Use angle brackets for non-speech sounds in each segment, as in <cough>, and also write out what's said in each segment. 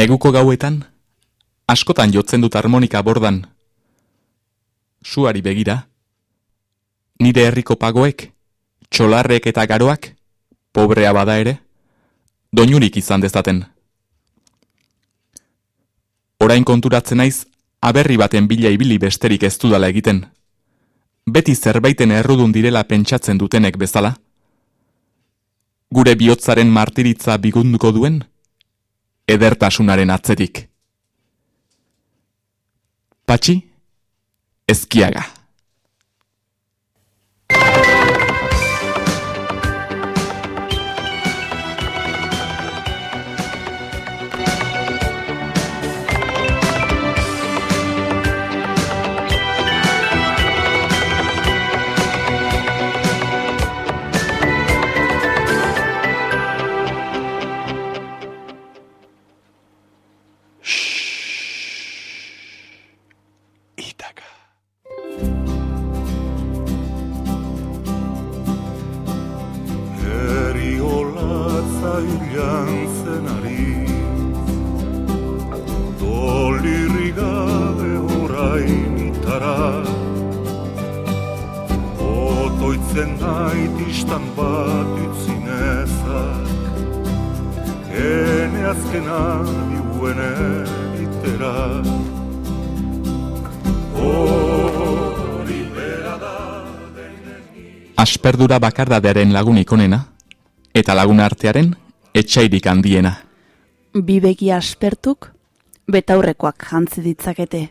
Neguko gauetan, askotan jotzen dut harmonika bordan. Suari begira, nire herriko pagoek, txolarrek eta garoak, pobrea bada ere, doinurik izan dezaten. Orain konturatzen naiz, aberri baten bila ibili besterik ez dudala egiten. Beti zerbaiten errudun direla pentsatzen dutenek bezala. Gure bihotzaren martiritza bigunduko duen, edertasunaren atzetik. Patxi, ezkiaga. Asperdura bakardadearen lagunik onena, eta lagun artearen etxairik handiena. Bibegi aspertuk, betaurrekoak jantzi ditzakete,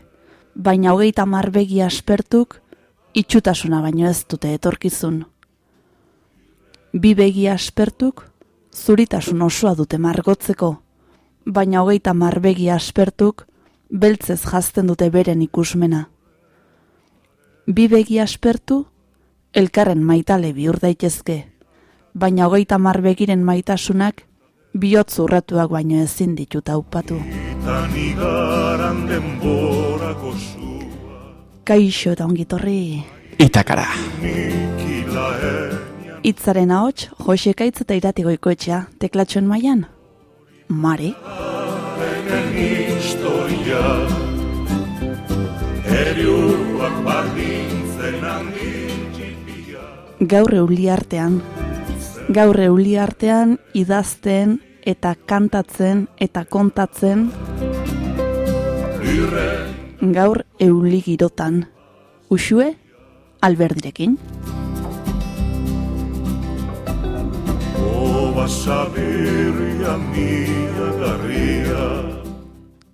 baina hogeita marbegi aspertuk, itxutasuna baino ez dute etorkizun. Bibegi aspertuk, zuritasun osoa dute margotzeko, baina hogeita marbegi aspertuk, beltzez jazten dute beren ikusmena. Bibegi aspertu, elkarren maitale bihur daitezke, baina hogeita marbegiren maitasunak, bihotz urratuak baino ezin ditut upatu. Kaixo eta ongitorri. Itakara. Itzaren ahots, Jose Kaitz eta iratigoiko etxea, teklatxoen maian? Mari? Gaur euli artean, gaur euli artean idazten eta kantatzen eta kontatzen gaur euli girotan. Usue, alberdirekin.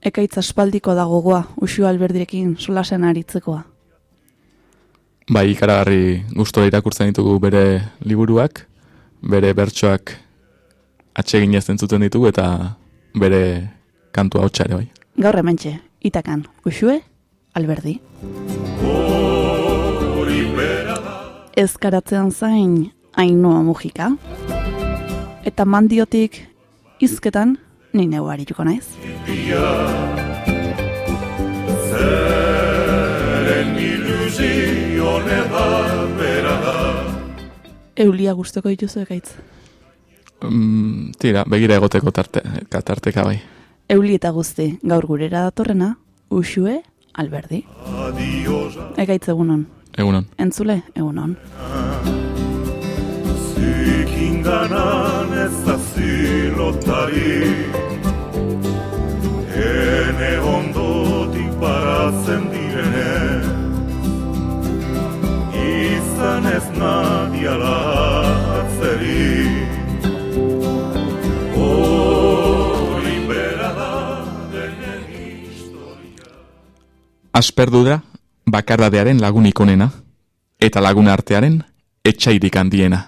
Ekaitz aspaldiko dagogoa, usue alberdirekin solasen aritzekoa. Bai, ikaragarri guztu irakurtzen ditugu bere liburuak, bere bertsoak atsegin ez zuten ditugu eta bere kantua hau bai. Gaur hementxe, itakan, usue, alberdi. Ezkaratzean zain, ainua mugika. Eta mandiotik, izketan, nine juko naiz. Eulia guztoko dituzu ekaitz? Mm, tira, begira egoteko tarte, tarteka bai. Euli eta guzti, gaur gurera datorrena, usue, alberdi. Ekaitz egunon. Egunon. Entzule, egunon. Zikinganan ez da zilotari Ene ondotik baratzen Izan ez nadiala atzeri Asperdudra, bakardadearen lagunik onena, eta lagun artearen etxairik handiena.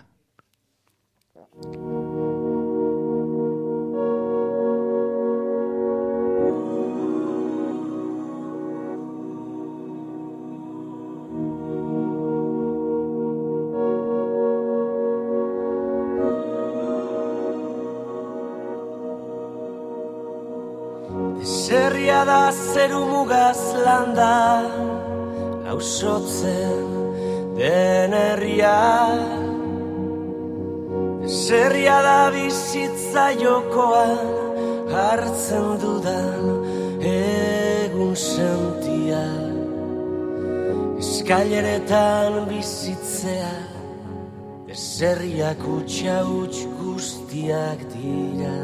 Da zeru mugaz landa Lausotzen den herria. Zerria da bizitza jokoan hartzen dudan egun sentia. Eskaileretan bizitzea eserriak utxa utx guztiak dira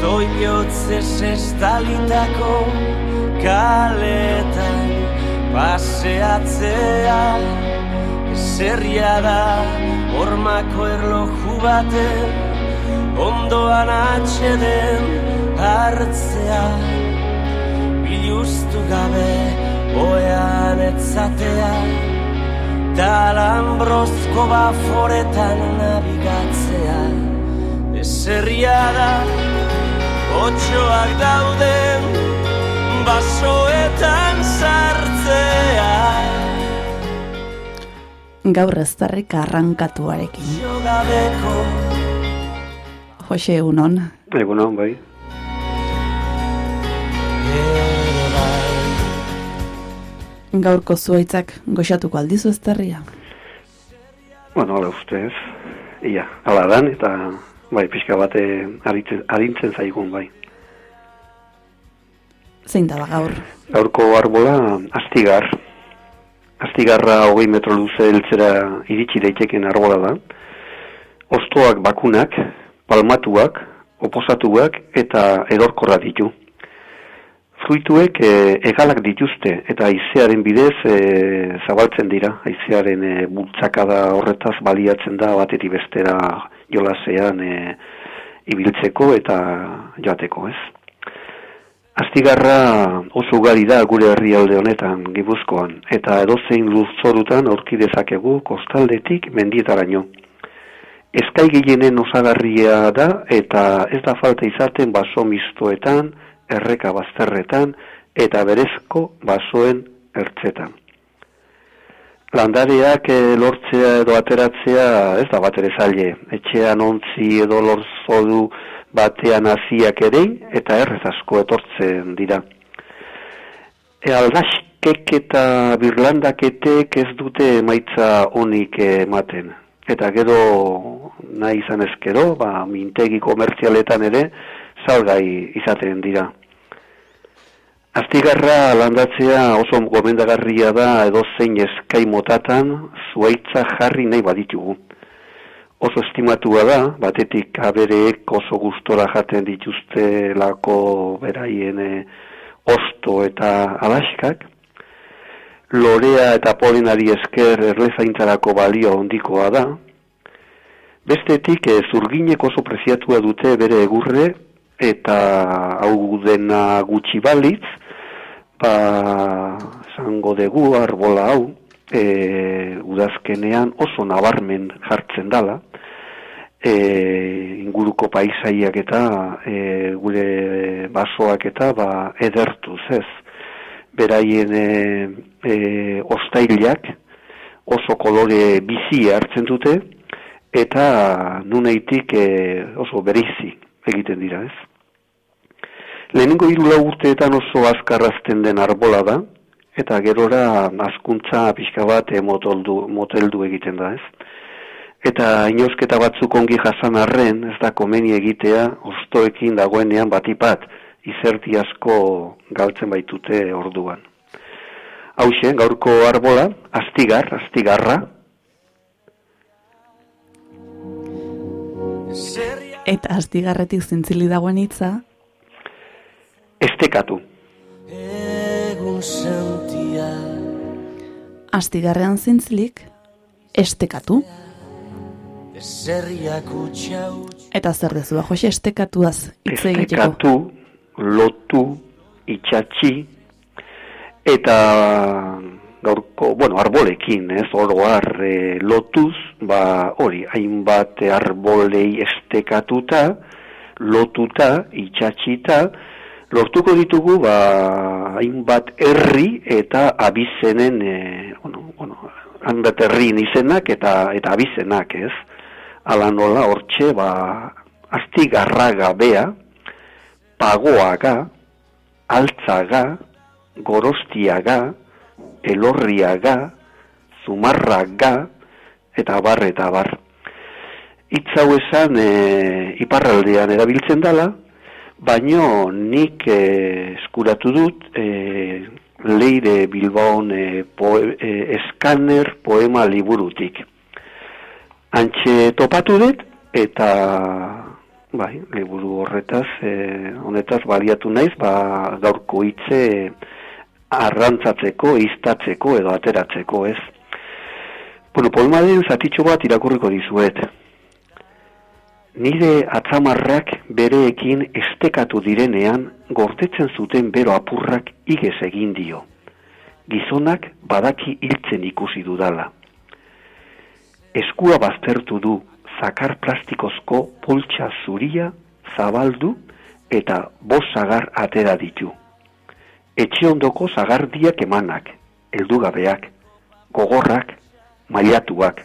Stoi bihotzez estalitako kaletan paseatzea Eserria da hormako erloju baten ondoan atxeden hartzea. Biluztu gabe oean etzatea Talambrozko baforetan nabigatzea. Eserria da otxoak dauden basoetan sartzea Gaur ez darrik arrankatuarekin. Jose egunon, Egunon, bai. gaurko zuaitzak goxatuko aldizu ez darria. Bueno, hala ustez. Ia, hala dan, eta bai, pixka bate aritzen, arintzen zaigun, bai. Zein da ba gaur? Gaurko arbola, astigar. Astigarra hogei metro luze heltzera iritsi daiteken arbola da. Ostoak bakunak, palmatuak, oposatuak eta edorkorra ditu. Fruituek e, egalak dituzte eta haizearen bidez e, zabaltzen dira. Haizearen e, bultzakada horretaz baliatzen da batetik bestera jolasean e, ibiltzeko eta joateko, ez? Astigarra oso ugari da gure herrialde honetan, Gipuzkoan, eta edozein lurzorutan aurki dezakegu kostaldetik mendietaraino. Eskai gehienen osagarria da eta ez da falta izaten baso mistoetan, erreka bazterretan eta berezko basoen ertzetan. Landareak eh, lortzea edo ateratzea ez da bat ere zaile. Etxean ontzi edo lorzodu batean haziak erein eta errez asko etortzen dira. E, aldaskek eta birlandaketek ez dute emaitza onik ematen. Eta gero nahi izan ezkero, ba, mintegi komertzialetan ere salgai izaten dira. Astigarra landatzea oso gomendagarria da edo zein eskai motatan zuaitza jarri nahi baditugu. Oso estimatua da, batetik abereek oso gustora jaten dituzte lako beraien eh, osto eta alaskak. Lorea eta polinari esker erlezaintzarako balio ondikoa da. Bestetik e, zurginek oso preziatua dute bere egurre eta hau dena gutxi balitz, ba, zango dugu arbola hau, e, udazkenean oso nabarmen jartzen dala, e, inguruko paisaiak eta e, gure basoak eta ba, edertuz ez. Beraien e, e, ostailak oso kolore bizi hartzen dute eta nuneitik e, oso berizi egiten dira ez. Lehenengo hiru lau urteetan oso azkarrazten den arbola da, eta gerora azkuntza pixka bat e, moteldu, moteldu egiten da ez. Eta inosketa batzuk ongi jasan arren, ez da komeni egitea, ostoekin dagoenean batipat, izerti asko galtzen baitute orduan. Hauxe, gaurko arbola, astigar, astigarra, Eta astigarretik zintzili dagoen hitza, estekatu. egun sentia astigarrean zintzilik, estekatu. Eta zer dezu da, Jose, estekatuaz hitz egiteko. Estekatu, lotu, itxatxi, eta gaurko, bueno, arbolekin, ez, oro har, e, lotuz, ba, hori, hainbat arbolei estekatuta, lotuta, itxatxita, lortuko ditugu, ba, hainbat herri eta abizenen, e, bueno, bueno, handat herrien izenak eta eta abizenak, ez? Ala nola hortxe, ba, astigarraga bea, pagoaga, altzaga, gorostiaga, elorriaga, zumarraga, eta bar, eta bar. hitz hau esan e, iparraldean erabiltzen dala, baino nik e, eskuratu dut e, leire Bilbaon e, poe, e, eskaner poema liburutik. Antxe topatu dut, eta bai, liburu horretaz, e, honetaz baliatu naiz, ba, gaurko hitze arrantzatzeko, iztatzeko edo ateratzeko, ez? Bueno, poema den zatitxo bat irakurriko dizuet. Nire atzamarrak bereekin estekatu direnean gordetzen zuten bero apurrak igez egin dio. Gizonak badaki hiltzen ikusi dudala. Eskua baztertu du zakar plastikozko poltsa zuria zabaldu eta bos zagar atera ditu. Etxe ondoko zagardiak emanak, eldugabeak, gogorrak, mailatuak.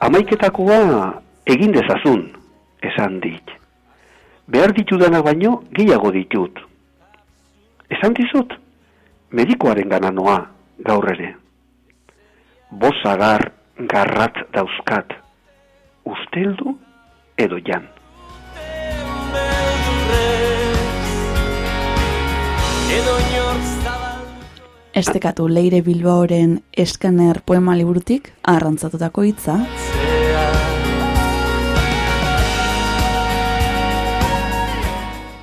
Amaiketakoa egin dezazun, esan dit. Behar ditudana baino gehiago ditut. Esan dizut, medikoaren gana noa, gaur ere. Bozagar garrat dauzkat, usteldu edo jan. Estekatu leire bilbaoren eskaner poema liburutik arrantzatutako hitza.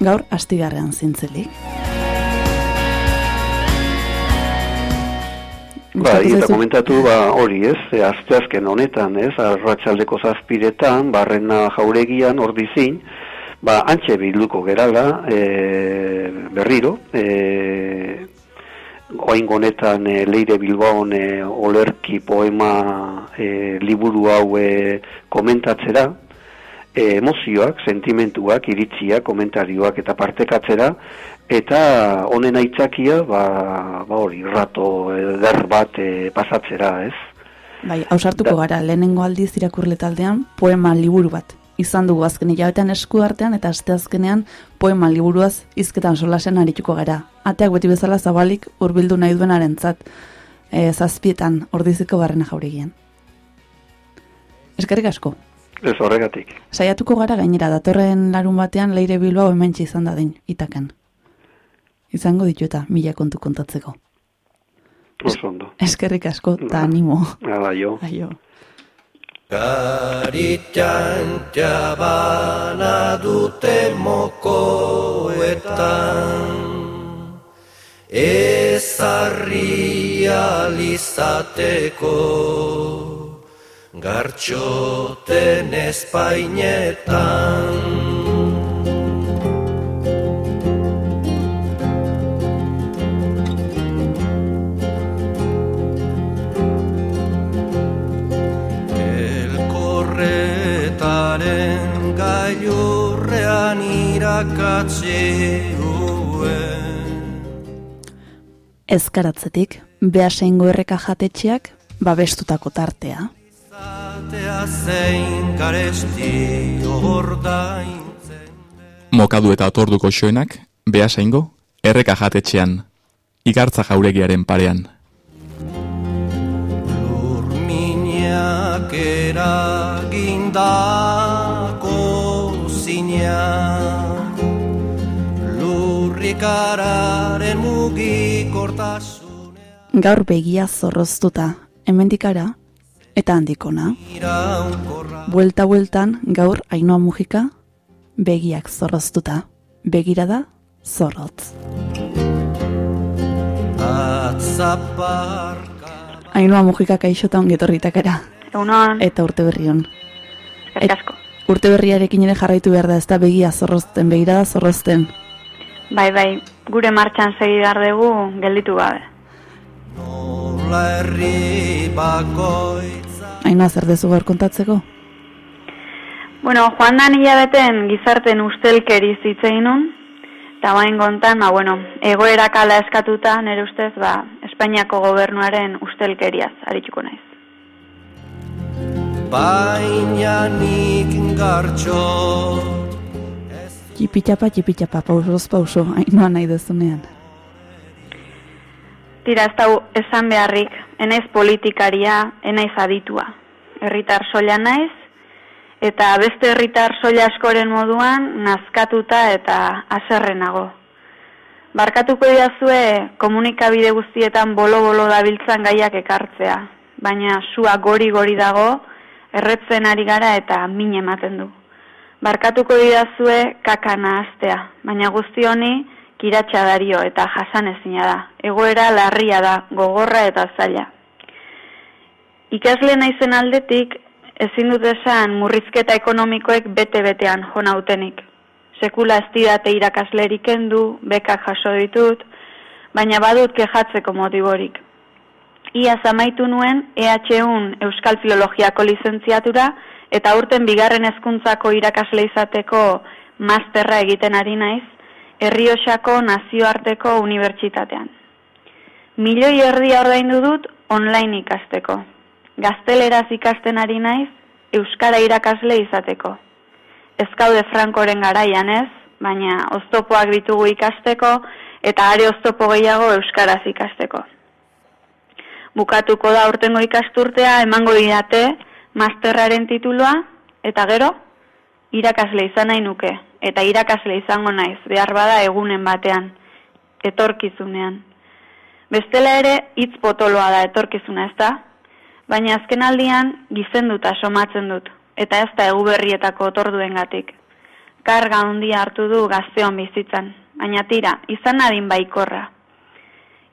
Gaur astigarrean zintzelik. Bai, eta komentatu ba, hori ez, e, asteazken honetan ez, arratsaldeko zazpiretan, barrena jauregian, ordizin, ba, antxe bilduko gerala, e, berriro, e, oain e, leire bilbaon e, olerki poema e, liburu hau e, komentatzera, e, emozioak, sentimentuak, iritziak, komentarioak eta partekatzera, eta honen aitzakia, ba, ba hori, rato eder bat e, pasatzera, ez? Bai, hausartuko gara, lehenengo aldiz irakurle taldean, poema liburu bat izan dugu azken hilabetean esku artean eta aste azkenean poema liburuaz hizketan solasen arituko gara. Ateak beti bezala zabalik hurbildu nahi duenarentzat e, zazpietan ordiziko barrena jauregien. Eskerrik asko. Ez horregatik. Saiatuko gara gainera datorren larun batean leire bilbao hementsi izan da den itaken. Izango ditu eta mila kontu kontatzeko. Osondo. Eskerrik asko eta animo. Hala jo. Aio. Garitan jabana dute mokoetan. Ezarri alizateko Gartxoten espainetan Ezkaratzetik, behaseingo erreka jatetxeak, babestutako tartea. Mokadu eta otorduko xoenak, behaseingo, erreka jatetxean, igartza jauregiaren parean. Lurminak eragindako zinean Lurrikararen mugikortasunean Gaur begia zorroztuta, hemendikara eta handikona. Buelta bueltan gaur ainoa mugika, begiak zorroztuta, begirada zorrotz. Atzaparka Ainoa mugika kaixota ongetorritakara, Egunon, eta urte eskerrik asko. Urte berriarekin ere jarraitu behar da, ez da begia zorrozten, begirada zorrozten. Bai, bai, gure martxan segi behar dugu gelditu gabe. Nola herri bakoitza Ainoa zer dezu gaur kontatzeko? Bueno, joan da hilabeten gizarten ustelkeri zitzein nun, eta bain gontan, ba, bueno, egoera kala eskatuta, nire ustez, ba, Espainiako gobernuaren ustelkeriaz, arituko naiz. Baina nik gartxo Txipitxapa, txipitxapa, pausoz pauso, ainoa nahi dezunean. Tira, ez dau esan beharrik, enaiz politikaria, enaiz aditua. herritar soila naiz, eta beste herritar soila askoren moduan nazkatuta eta aserrenago. Barkatuko diazue komunikabide guztietan bolo-bolo dabiltzan gaiak ekartzea, baina sua gori-gori dago, erretzen ari gara eta min ematen du. Barkatuko didazue kakana astea, baina guzti honi kiratxa dario eta jasan ezina da. Egoera larria da, gogorra eta zaila. Ikasle naizen aldetik, ezin dut esan murrizketa ekonomikoek bete-betean jonautenik. Sekula ez irakaslerik endu, bekak jaso ditut, baina badut kejatzeko motiborik. Ia zamaitu nuen EH1 Euskal Filologiako lizentziatura eta urten bigarren hezkuntzako irakasle izateko masterra egiten ari naiz, Herriosako Nazioarteko Unibertsitatean. Milioi erdia ordaindu dut online ikasteko gazteleraz ikasten ari naiz, Euskara irakasle izateko. Ezkaude Frankoren garaian ez, baina oztopoak ditugu ikasteko, eta are oztopo gehiago Euskaraz ikasteko. Bukatuko da urtengo ikasturtea, emango didate, masterraren titulua, eta gero, irakasle izan nahi nuke, eta irakasle izango naiz, behar bada egunen batean, etorkizunean. Bestela ere, hitz potoloa da etorkizuna ez da, baina azken aldian gizenduta somatzen dut, eta ez da eguberrietako otorduen gatik. Karga handia hartu du gazteon bizitzan, baina tira, izan adin baikorra.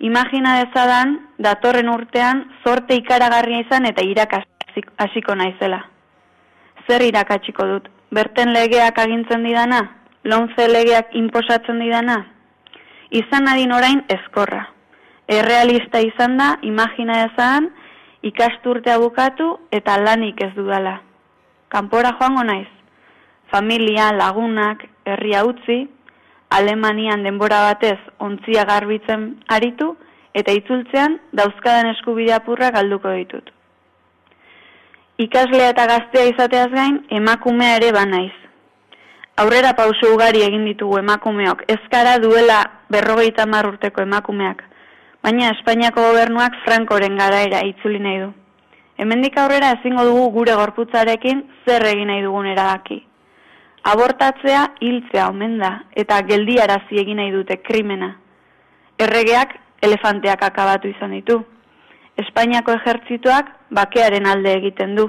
Imagina dezadan, datorren urtean, zorte ikaragarria izan eta irakas hasiko naizela. Zer irakatsiko dut? Berten legeak agintzen didana? Lonze legeak inposatzen didana? Izan adin orain ezkorra. Errealista izan da, imagina dezadan, ikasturtea bukatu eta lanik ez dudala. Kanpora joango naiz, familia, lagunak, herria utzi, Alemanian denbora batez ontzia garbitzen aritu eta itzultzean dauzkadan eskubidea purra galduko ditut. Ikaslea eta gaztea izateaz gain emakumea ere banaiz. Aurrera pauso ugari egin ditugu emakumeok, ezkara duela berrogeita urteko emakumeak, baina Espainiako gobernuak Frankoren garaera itzuli nahi du. Hemendik aurrera ezingo dugu gure gorputzarekin zer egin nahi dugun erabaki. Abortatzea hiltzea omen da eta geldiarazi egin nahi dute krimena. Erregeak elefanteak akabatu izan ditu. Espainiako ejertzituak bakearen alde egiten du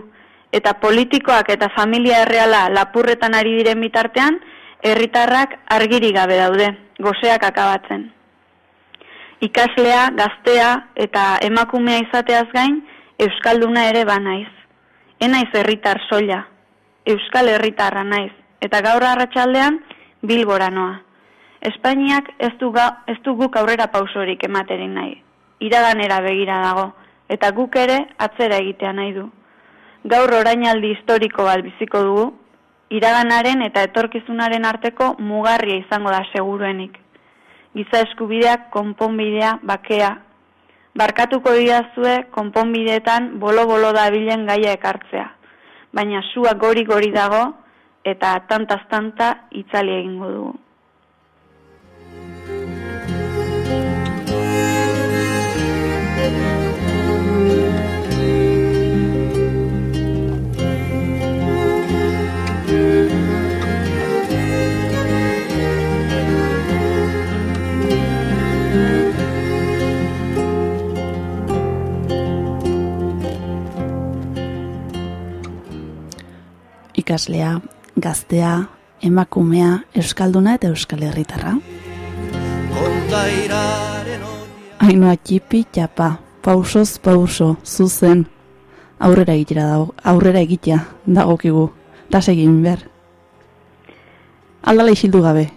eta politikoak eta familia erreala lapurretan ari diren bitartean herritarrak argiri gabe daude, goseak akabatzen ikaslea, gaztea eta emakumea izateaz gain, euskalduna ere ba naiz. Enaiz herritar soila, euskal herritarra naiz, eta gaur arratsaldean bilbora noa. Espainiak ez du, ez du guk aurrera pausorik ematerin nahi. Iraganera begira dago, eta guk ere atzera egitea nahi du. Gaur orainaldi historiko bat biziko dugu, iraganaren eta etorkizunaren arteko mugarria izango da seguruenik giza eskubideak konponbidea bakea. Barkatuko didazue konponbideetan bolo-bolo dabilen gaia ekartzea. Baina sua gori-gori dago eta tantaz-tanta itzali egingo dugu. Ikaslea, gaztea, emakumea, euskalduna eta euskal herritarra. Ainoa txipi txapa, pausoz pauso, zuzen, aurrera egitea dago, aurrera egitea dagokigu, ta egin behar. Aldala isildu gabe.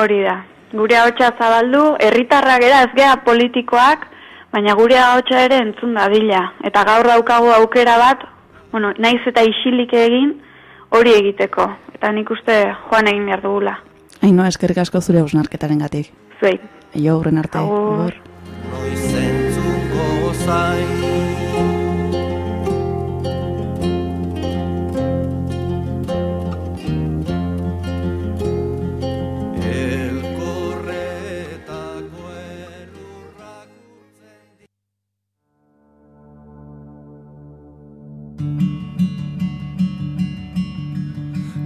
Hori da, gure hotxa zabaldu, herritarra gera ez gea politikoak, baina gure hotxa ere entzun da bila. Eta gaur daukagu aukera bat, bueno, naiz eta isilik egin, hori egiteko. Eta nik uste joan egin behar dugula. Aino, eskerrik asko zure hausnarketaren gatik. Zuei. Eio, horren arte. Agur. Thank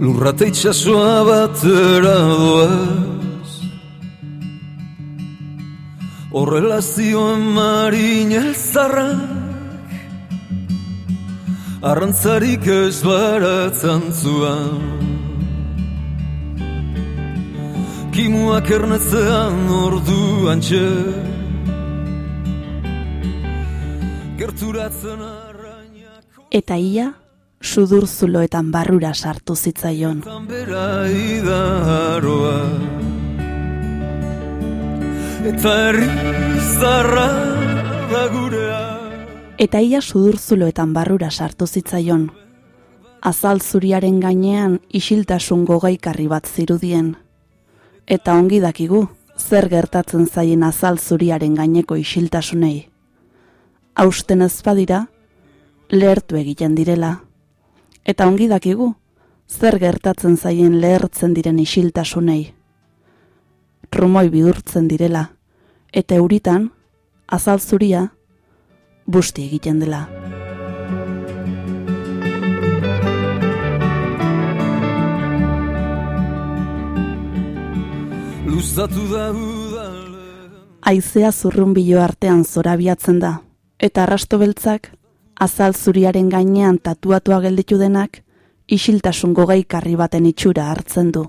Lurrate itxasua batera doaz. Horrela zioen marin elzarrak. Arrantzarik ez baratzen zuan. Kimuak ernetzean ordu antxe Gerturatzen arrainak Eta ia, sudur zuloetan barrura sartu zitzaion. Eta ia sudur zuloetan barrura sartu zitzaion. Azal zuriaren gainean isiltasun gogaikarri bat zirudien. Eta ongi dakigu, zer gertatzen zaien azal zuriaren gaineko isiltasunei. Hausten ez badira, lehertu egiten direla. Eta ongi dakigu, zer gertatzen zaien lehertzen diren isiltasunei. Rumoi bidurtzen direla, eta euritan, azal zuria, busti egiten dela. Luzatu da Aizea zurrunbilo artean zorabiatzen da, eta arrasto beltzak, azal zuriaren gainean tatuatua gelditu denak, isiltasun gogaikarri baten itxura hartzen du,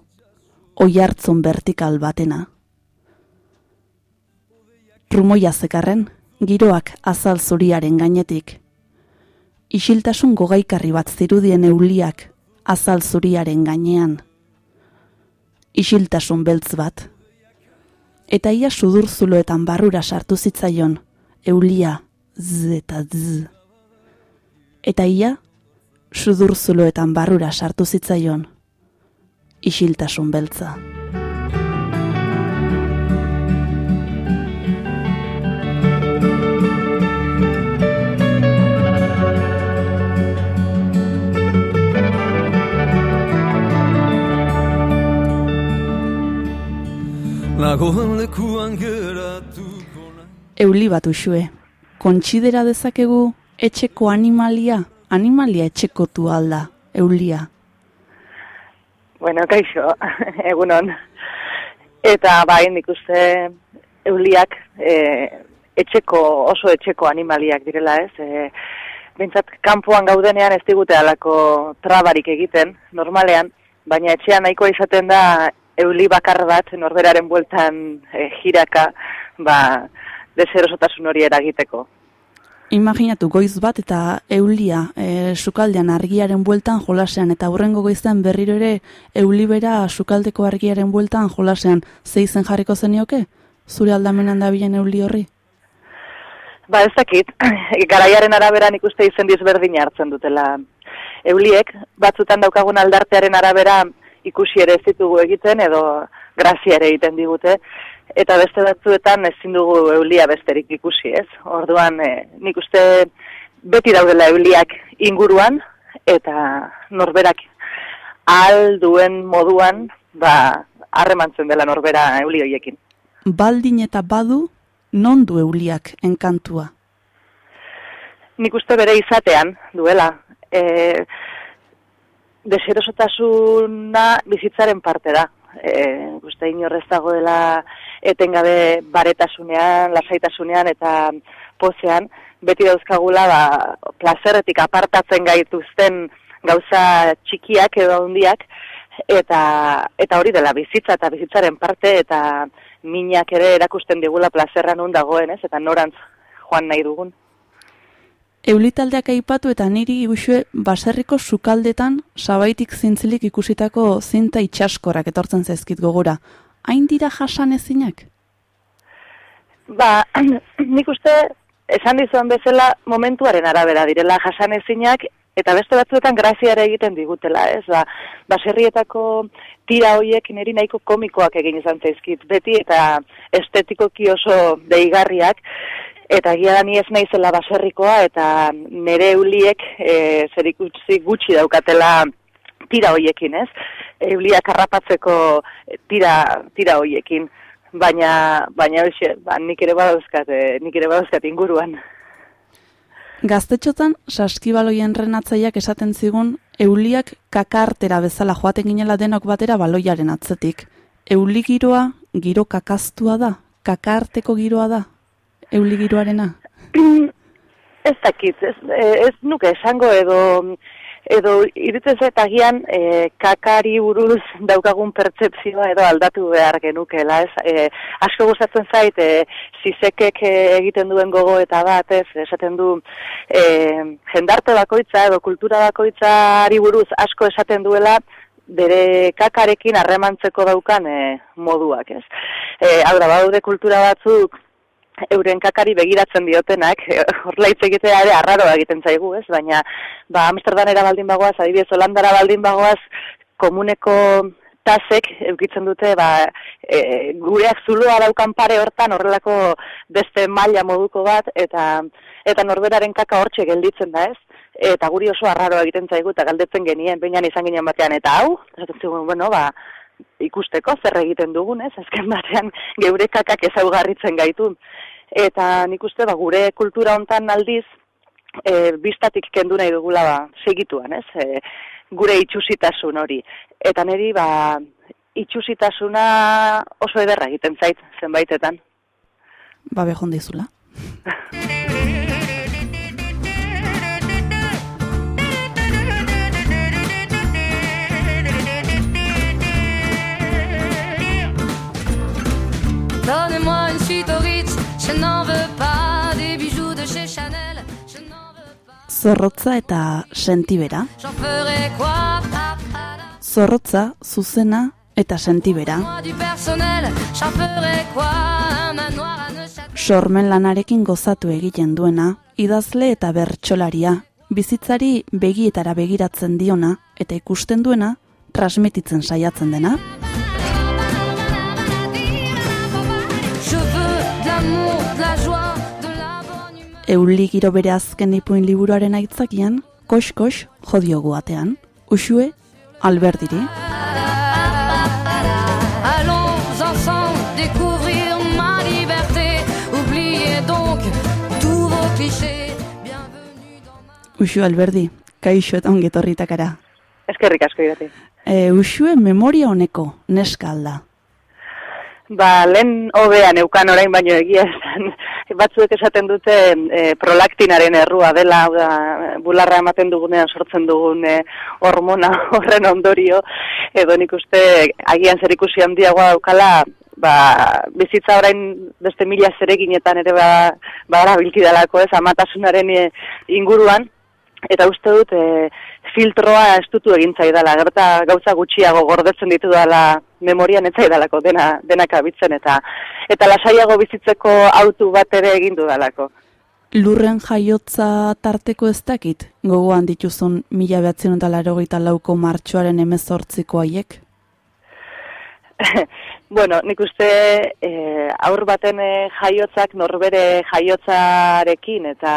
oi hartzun vertikal batena. Rumoia zekarren, giroak azal zuriaren gainetik. Isiltasun gogaikarri bat zirudien euliak azal zuriaren gainean. Isiltasun beltz bat. Eta ia sudur zuloetan barrura sartu zitzaion, eulia z eta z. Eta ia, sudur zuloetan barrura sartu zitzaion, isiltasun beltza. Nagoen lekuan geratuko nahi Euli bat usue, kontsidera dezakegu etxeko animalia, animalia etxekotu alda, eulia. Bueno, kaixo, <laughs> egunon. Eta bai, nik uste euliak e, etxeko, oso etxeko animaliak direla ez. E, Bintzat, kanpoan gaudenean ez digute alako trabarik egiten, normalean, baina etxean nahikoa izaten da euli bakar bat norberaren bueltan e, jiraka, ba, deserosotasun hori eragiteko. Imaginatu goiz bat eta eulia e, sukaldean argiaren bueltan jolasean eta hurrengo goizan berriro ere eulibera sukaldeko argiaren bueltan jolasean zeizen jarriko zenioke? Zure aldamenan da bilen euli horri? Ba ez dakit, <clears throat> garaiaren araberan ikuste izen dizberdin hartzen dutela. Euliek, batzutan daukagun aldartearen arabera ikusi ere ez ditugu egiten edo grazia ere egiten digute, eta beste batzuetan ezin dugu eulia besterik ikusi, ez? Orduan, e, nik uste beti daudela euliak inguruan, eta norberak ahal duen moduan, ba, harremantzen dela norbera euli hoiekin. Baldin eta badu, non du euliak enkantua? Nik uste bere izatean duela. E, deserosotasuna bizitzaren parte da. E, uste inorrez dagoela etengabe baretasunean, lasaitasunean eta pozean, beti dauzkagula ba, plazerretik apartatzen gaituzten gauza txikiak edo handiak eta eta hori dela bizitza eta bizitzaren parte eta minak ere erakusten digula plazerra nun dagoen, ez? Eta norantz joan nahi dugun. Eulitaldeak aipatu eta niri usue baserriko sukaldetan sabaitik zintzilik ikusitako zinta itxaskorak etortzen zaizkit gogora. Hain dira jasan ezinak? Ba, <clears throat> nik uste esan dizuan bezala momentuaren arabera direla jasan ezinak eta beste batzuetan graziare egiten digutela, ez? Ba, baserrietako tira hoiek niri nahiko komikoak egin izan zaizkit beti eta estetikoki oso deigarriak eta gira da ni ez naizela baserrikoa eta nere euliek e, zer ikusi gutxi daukatela tira hoiekin, ez? Euliak harrapatzeko tira, tira hoiekin, baina, baina hoxe, ba, nik ere badauzkat, e, nik ere badauzkat inguruan. Gaztetxotan, saskibaloien renatzaileak esaten zigun, euliak kakartera bezala joaten ginela denok batera baloiaren atzetik. Euli giroa, giro kakaztua da? Kakarteko giroa da? Euli giroarena? <clears throat> Ez dakit, ez, ez nuke esango edo edo irutzen zait agian e, kakari buruz daukagun pertsepzioa edo aldatu behar genukela, ez? E, asko gustatzen zait, e, zizekek egiten duen gogo eta bat, ez? Esaten du, e, jendarte bakoitza edo kultura bakoitzari buruz asko esaten duela, bere kakarekin harremantzeko daukan e, moduak, ez? E, hau da, baude kultura batzuk euren kakari begiratzen diotenak, horla hitz egitea ere arraroa egiten zaigu, ez? Baina, ba, Amsterdanera baldin bagoaz, adibidez, Holandara baldin bagoaz, komuneko tasek eukitzen dute, ba, e, gureak zuloa daukan pare hortan, horrelako beste maila moduko bat, eta eta norberaren kaka hortxe gelditzen da, ez? Eta guri oso arraroa egiten zaigu, eta galdetzen genien, beinan izan ginen batean, eta hau, bueno, ba, ikusteko zer egiten dugun, ez? Azken batean geure kakak ezaugarritzen gaitu. Eta nik uste ba, gure kultura hontan aldiz e, bistatik kendu nahi dugula ba, segituan, ez? E, gure itxusitasun hori. Eta niri ba, itxusitasuna oso ederra egiten zait zenbaitetan. Ba, behon dizula. <laughs> Zorrotza eta sentibera. Zorrotza, zuzena eta sentibera. Sormen lanarekin gozatu egiten duena, idazle eta bertsolaria, bizitzari begietara begiratzen diona eta ikusten duena, transmititzen saiatzen dena. Euli giro bere azken ipuin liburuaren aitzakian, kox-kox jodiogu atean, usue alberdiri. Allons ensemble découvrir ma liberté, oubliez donc tous vos clichés, bienvenue dans ma... Usu alberdi, kaixo eta ongetorritakara. Eskerrik asko irati. E, usue memoria honeko, neska alda. Ba, lehen hobean eukan orain baino egia esan, batzuek esaten dute e, prolaktinaren errua dela, da, bularra ematen dugunean sortzen dugun e, hormona <laughs> horren ondorio, edo nik uste agian zer ikusi handiagoa daukala, ba, bizitza orain beste mila zereginetan ere ba, ba arabilkidalako ez, amatasunaren e, inguruan, eta uste dut e, filtroa estutu egin zaidala, gerta gauza gutxiago gordetzen ditu dela memorian ez zaidalako dena, denak abitzen, eta eta lasaiago bizitzeko autu bat ere egin dudalako. Lurren jaiotza tarteko ez dakit, gogoan dituzun mila behatzen lauko martxoaren emezortziko haiek? <laughs> bueno, nik uste e, aur baten e, jaiotzak norbere jaiotzarekin eta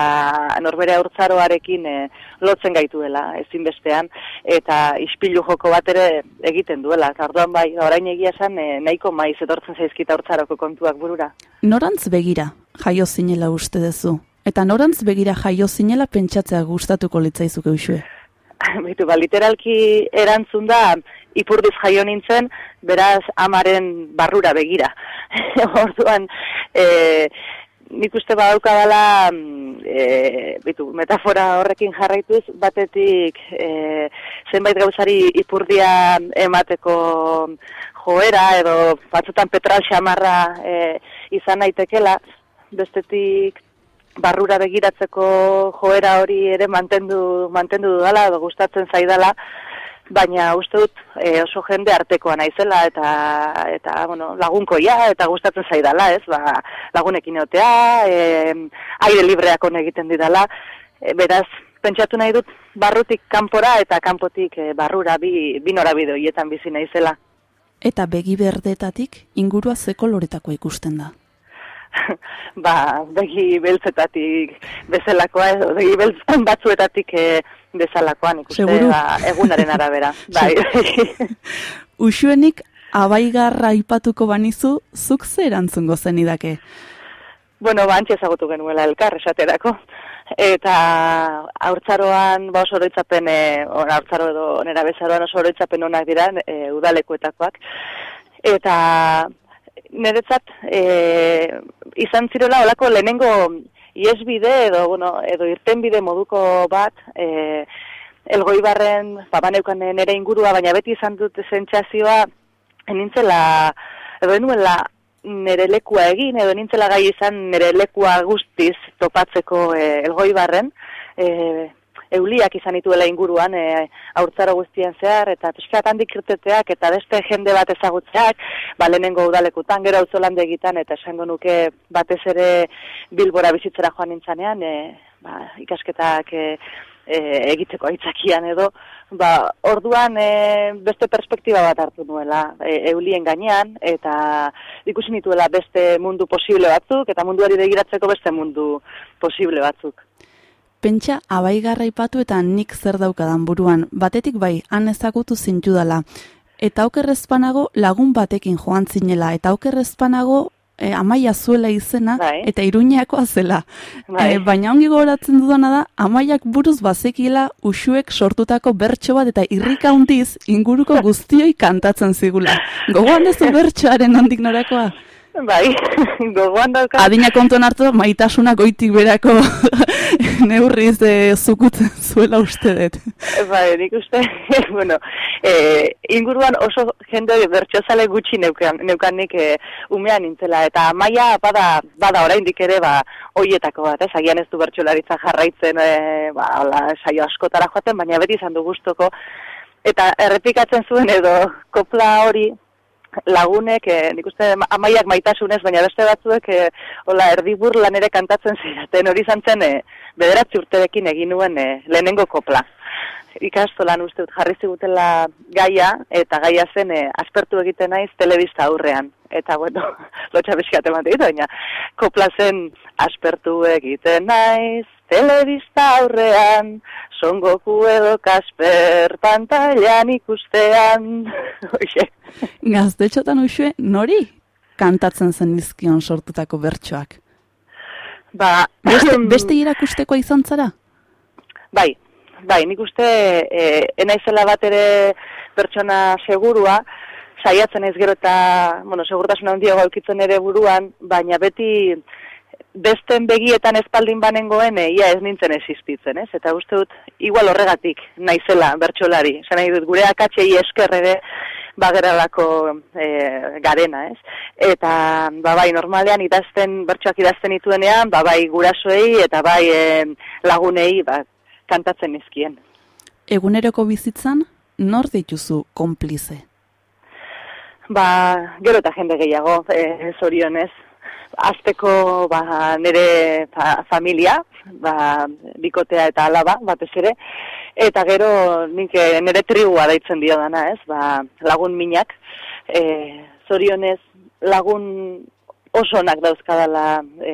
norbere aurtzaroarekin e, lotzen gaituela ezinbestean eta ispilu joko bat ere egiten duela. Arduan bai, orain egia esan e, nahiko maiz etortzen zaizkita aurtzaroko kontuak burura. Norantz begira jaio zinela uste duzu? Eta norantz begira jaio zinela pentsatzea gustatuko litzaizuke usue? <laughs> Bitu, ba, literalki erantzun da, ipurdiz jaio nintzen, beraz amaren barrura begira. <laughs> Orduan, e, nik uste badauka dela, e, bitu, metafora horrekin jarraituz, batetik e, zenbait gauzari ipurdia emateko joera, edo batzutan petral xamarra e, izan naitekela, bestetik barrura begiratzeko joera hori ere mantendu mantendu dudala edo gustatzen zaidala baina uste dut e, oso jende artekoa naizela eta eta bueno, lagunkoia eta gustatzen zaidala, ez? Ba, lagunekin egotea, e, aire libreak on egiten didala. E, beraz, pentsatu nahi dut barrutik kanpora eta kanpotik e, barrura bi bi norabide hoietan bizi naizela. Eta begi berdetatik ingurua ze koloretako ikusten da. <laughs> ba, begi beltzetatik bezalakoa edo begi beltzen batzuetatik e, bezalakoan ikuste ba, egunaren arabera. <laughs> bai. Usuenik <laughs> abaigarra ipatuko banizu, zuk ze erantzungo zen idake? Bueno, ba, antxe ezagutu genuela elkar esaterako. eta haurtzaroan ba oso oroitzapen e, or, haurtzaro edo nera bezaroan oso oroitzapen onak dira e, udalekuetakoak eta niretzat e, izan zirela olako lehenengo iesbide edo bueno edo irtenbide moduko bat e, elgoibarren ba baneukan nere ingurua baina beti izan dut sentsazioa nintzela edo enuela nere lekua egin, edo nintzela gai izan nere lekua guztiz topatzeko e, elgoi barren, e, euliak izan ituela inguruan e, aurtzaro guztien zehar, eta piskat handik irteteak, eta beste jende bat ezagutzeak, ba, lehenengo udalekutan, gero auzolande egitan, eta esango nuke batez ere bilbora bizitzera joan nintzanean, e, ba, ikasketak e, e, egiteko aitzakian edo, ba, orduan e, beste perspektiba bat hartu nuela e, eulien gainean, eta ikusi nituela beste mundu posible batzuk, eta munduari begiratzeko beste mundu posible batzuk. Pentsa abaigarra ipatu eta nik zer daukadan buruan, batetik bai, han ezagutu zintu dela. Eta okerrezpanago lagun batekin joan zinela, eta okerrezpanago e, amaia zuela izena Bai. eta iruñakoa zela. Bai. E, baina ongi gogoratzen dudana da, amaiak buruz bazekila usuek sortutako bertso bat eta irrika handiz inguruko <laughs> guztioi kantatzen zigula. Gogoan dezu bertsoaren ondik norakoa? Bai, <laughs> gogoan dauka. Adina kontuan hartu maitasuna goitik berako <laughs> neurriz e, zukutzen <laughs> zuela uste dut. Bai, nik uste, <laughs> bueno, e, inguruan oso jende bertxozale gutxi neukan, neukan nik e, umean nintzela, eta maia bada, bada oraindik ere, ba, hoietako bat, ez, agian ez du bertxolaritza jarraitzen, e, ba, hola, saio askotara joaten, baina beti izan du gustoko, eta errepikatzen zuen edo kopla hori, lagunek, e, nik uste amaiak maitasunez, baina beste batzuek, e, hola, erdibur lan ere kantatzen <laughs> ziraten, hori izan zen, e, bederatzi urterekin egin nuen e, lehenengo kopla. Ikastolan uste dut jarri zigutela gaia, eta gaia zen e, aspertu egiten naiz telebista aurrean. Eta bueno, <laughs> lotxa beskat ematen ditu, baina kopla zen aspertu egiten naiz telebista aurrean, son Goku edo Kasper pantailan ikustean. <laughs> Oie, Gaztetxotan usue, nori kantatzen zen dizkion sortutako bertsoak? ba... Beste, <clears throat> beste irakusteko izan zara? Bai, bai, nik uste e, enaizela bat ere pertsona segurua, saiatzen ez gero eta, bueno, segurtasun handiago aurkitzen ere buruan, baina beti besten begietan espaldin banengoen e, ia ez nintzen existitzen, ez? Eta uste dut, igual horregatik naizela bertsolari. Esan nahi dut, gure akatsei esker ere bageralako e, garena, ez? Eta, ba bai, normalean idazten, bertsoak idazten ituenean, ba bai gurasoei eta bai e, lagunei, ba, kantatzen nizkien. Eguneroko bizitzan, nor dituzu konplize? Ba, gero eta jende gehiago, e, zorionez. Azteko, ba, nire fa, familia, ba, bikotea eta alaba, batez ere, eta gero nik eh, nire tribua daitzen dio dana, ez, ba, lagun minak, e, zorionez lagun oso onak dauzkadala e,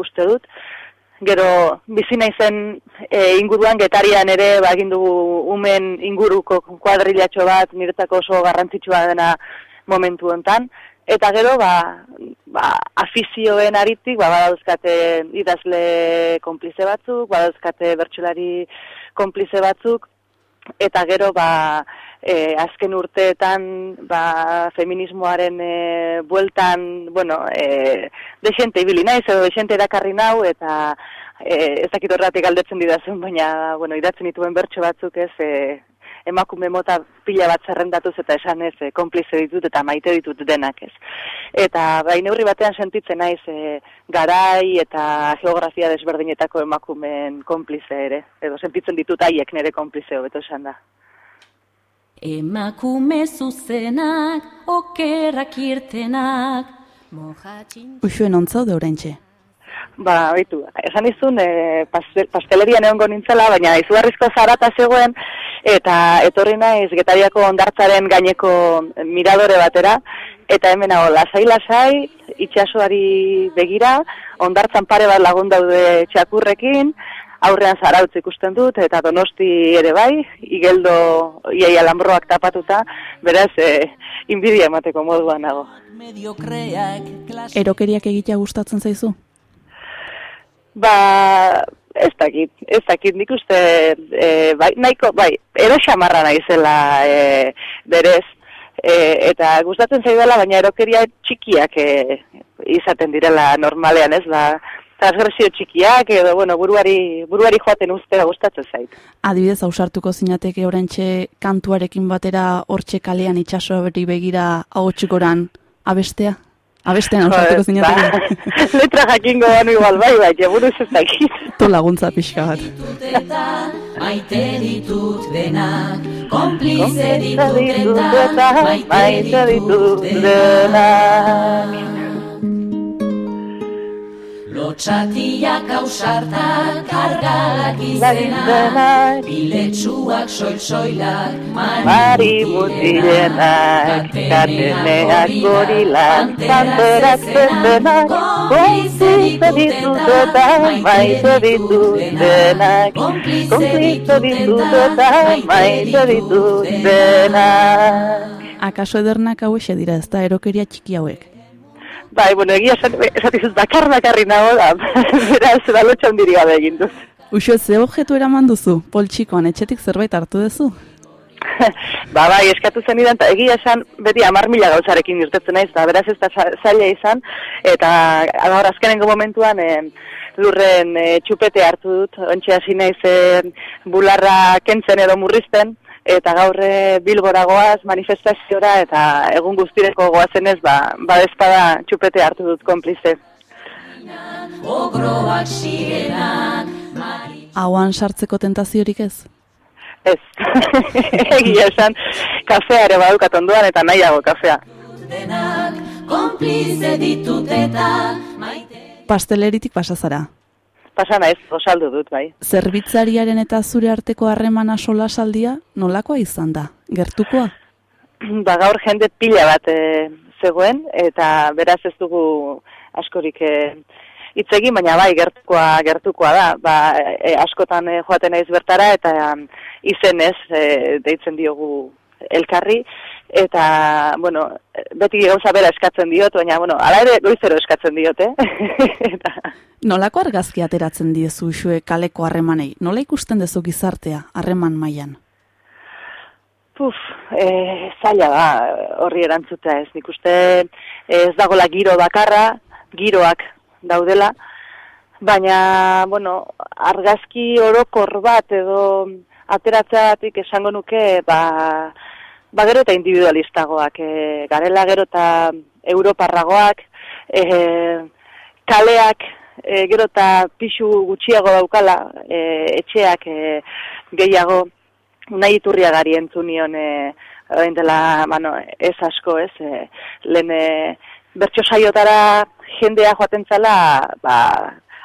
uste dut, Gero, bizi naizen e, inguruan getarian ere, ba, egin dugu umen inguruko kuadrilatxo bat, niretzako oso garrantzitsua dena momentu hontan. Eta gero, ba, ba, afizioen aritik, ba, badauzkate idazle konplize batzuk, badauzkate bertsolari konplize batzuk, eta gero, ba, e, azken urteetan, ba, feminismoaren e, bueltan, bueno, e, desente ibili naiz, edo desente erakarri nau, eta e, ez dakit horretik galdetzen didazun, baina, bueno, idatzen dituen bertso batzuk ez, e, emakume mota pila bat zerrendatuz eta esan ez, e, konplize ditut eta maite ditut denak ez. Eta bai neurri batean sentitzen naiz e, garai eta geografia desberdinetako emakumeen konplize ere, edo sentitzen ditut haiek nire konplize hobeto esan da. Emakume zuzenak, okerrak irtenak, mojatxin... Usuen ontzaude oraintxe. Ba, baitu, esan izun, e, pastel, pastelerian egongo nintzela, baina izugarrizko zarata zegoen, eta etorri naiz getariako ondartzaren gaineko miradore batera, eta hemen hau, lasai-lasai, itxasoari begira, ondartzan pare bat lagun daude txakurrekin, aurrean zarautz ikusten dut, eta donosti ere bai, igeldo iaia lambroak tapatuta, beraz, e, inbidia emateko moduan nago. Erokeriak egitea gustatzen zaizu? Ba, Ez dakit, ez dakit, nik uste, e, bai, nahiko, bai, ero xamarra naizela e, berez, e, eta gustatzen zaidala, baina erokeria txikiak e, izaten direla normalean, ez, ba, transgresio txikiak, edo, bueno, buruari, buruari joaten ustera gustatzen zait. Adibidez, ausartuko zinateke orantxe kantuarekin batera hortxe kalean itxaso beri begira hau abestea? Abestean ausartuko <laughs> zinateke. Ba, <laughs> letra jakingo ganu igual, bai, bai, buruz ez dakit. <laughs> To laguntza pixka bat. Maite ditut denak, konplize ditut eta maite ditut denak. Lotxatiak ausartak, kargalak izenak, biletsuak soil-soilak, Mari mutilenak, kateneak gorilak, panterak zezenak, konplize ditut eta maite ditut denak, konplize ditut eta maite ditut denak. Akaso edernak hau dira ez da erokeria txiki hauek. Bai, bueno, egia esan, esatizuz, bakar bakarri nago da, <laughs> beraz, da lotxa handiri gabe egin duz. Uxo, ze objektu eraman duzu, poltsikoan, etxetik zerbait hartu duzu? <laughs> ba, bai, eskatu zen idan, egia esan, beti amar mila gauzarekin irtetzen naiz, da, beraz ez da zaila izan, eta gaur azkenengo momentuan, e, lurren e, txupete hartu dut, ontsi hasi naiz e, bularra kentzen edo murrizten, eta gaur eh, Bilbora goaz manifestaziora eta egun guztireko goazenez ba, ba ezpada txupete hartu dut konplize. Hauan sartzeko tentaziorik ez? Ez, <laughs> egia esan, kafea ere badukat onduan eta nahiago kafea. Pasteleritik pasazara pasana ez, osaldu dut, bai. Zerbitzariaren eta zure arteko harremana sola saldia, nolakoa izan da? Gertukoa? <clears throat> Ba, gaur jende pila bat e, zegoen, eta beraz ez dugu askorik e, itzegin, baina bai, gertukoa, gertukoa da. Ba, e, askotan e, joaten naiz bertara, eta izenez e, deitzen diogu elkarri, eta, bueno, beti gauza bera eskatzen diot, baina, bueno, ala ere goizero eskatzen diote. <laughs> eta... Nolako argazki ateratzen diezu xue kaleko harremanei? Nola ikusten dezu gizartea harreman mailan? Puf, e, zaila da horri erantzutea ez. Nik uste ez dagola giro bakarra, giroak daudela, baina, bueno, argazki orokor bat edo ateratzeatik esango nuke, ba, ba gero eta individualistagoak, e, garela gero eta europarragoak, e, kaleak e, gero eta pixu gutxiago daukala e, etxeak e, gehiago. Nahi iturria gari entzunion e, dela, bueno, ez asko ez e, lehen bertso saiotara jendea joaten zala ba,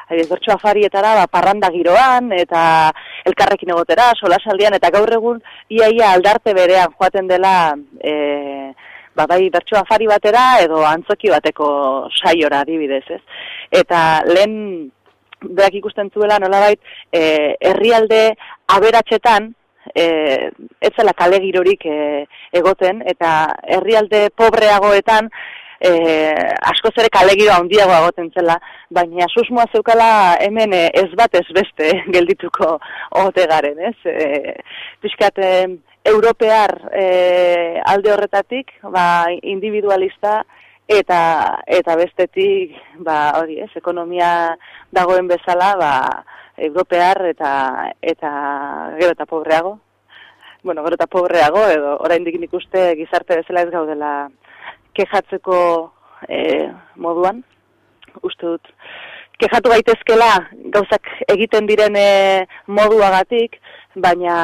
Haiz, bertso afarietara, ba, parranda giroan, eta elkarrekin egotera, solasaldian, eta gaur egun, iaia aldarte berean joaten dela, e, ba, bai bertso afari batera edo antzoki bateko saiora adibidez, ez? Eta lehen berak ikusten zuela nolabait e, herrialde aberatsetan e, ez zela kale girorik e, egoten eta herrialde pobreagoetan e, asko zere kalegio handiago agoten zela, baina susmoa zeukala hemen e, ez bat ez beste <laughs> geldituko ote garen, ez? E, Piskat, europear e, alde horretatik, ba, individualista eta eta bestetik, ba, hori, ez, ekonomia dagoen bezala, ba, europear eta eta gero eta pobreago. Bueno, gero eta pobreago edo oraindik ikuste gizarte bezala ez gaudela kejatzeko e, moduan. Uste dut kejatu gaitezkela gauzak egiten diren e, moduagatik, baina